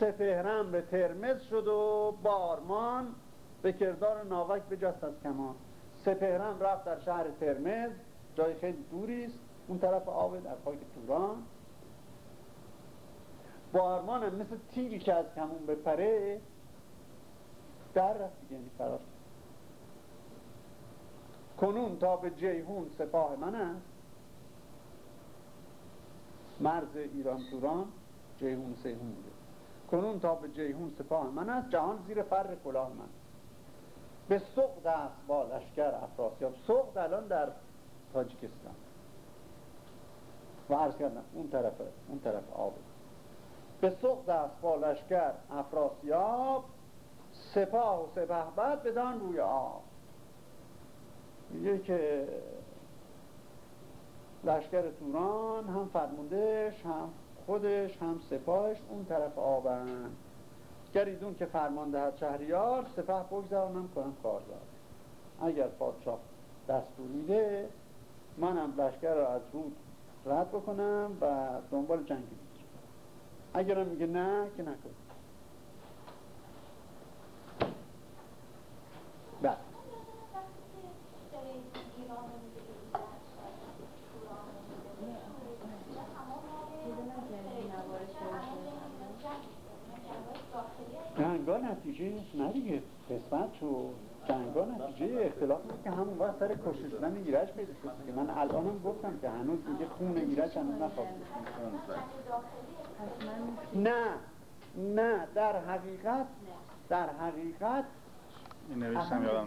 سپهرم به ترمز شد و بارمان به کردار ناوک بجست از کمان. سپهرم رفت در شهر ترمز جای خیلی دوری است. اون طرف آب در خاک توران. بارمان هم مثل تیری که از کمون بپره در رفت یعنی فرار. کنون تا به جیهون سپاه من است. مرز ایران توران جیهون سیهون بوده کنون تا به جیهون سپاه من است جهان زیر فر کلاه من. به سقد است با لشکر افراسیاب. سقد الان در تاجیکستان. و عرض کردم اون طرف اون طرف آب. به سقد است با لشکر افراسیاب سپاه و سپه بعد بدان روی آب. میگه که لشکر توران هم فرموندهش هم خودش هم سپاهش اون طرف آبن. گریدون که فرمان دهد شهریار سپه بگذارنم کنم کاردار اگر پادشاه دستور میده منم لشکر را از رود رد بکنم و دنبال جنگی بگیرم اگرم میگه نه که نکنم بله جنگا نتیجه نه دیگه قسمت شو جنگا نتیجه اختلاف که همون وقت سر کشتن ایرج پیدا شد که من الانم گفتم که هنوز میگه خون ایرج هنوز نخواست نه نه در حقیقت در حقیقت این نوشتم یادم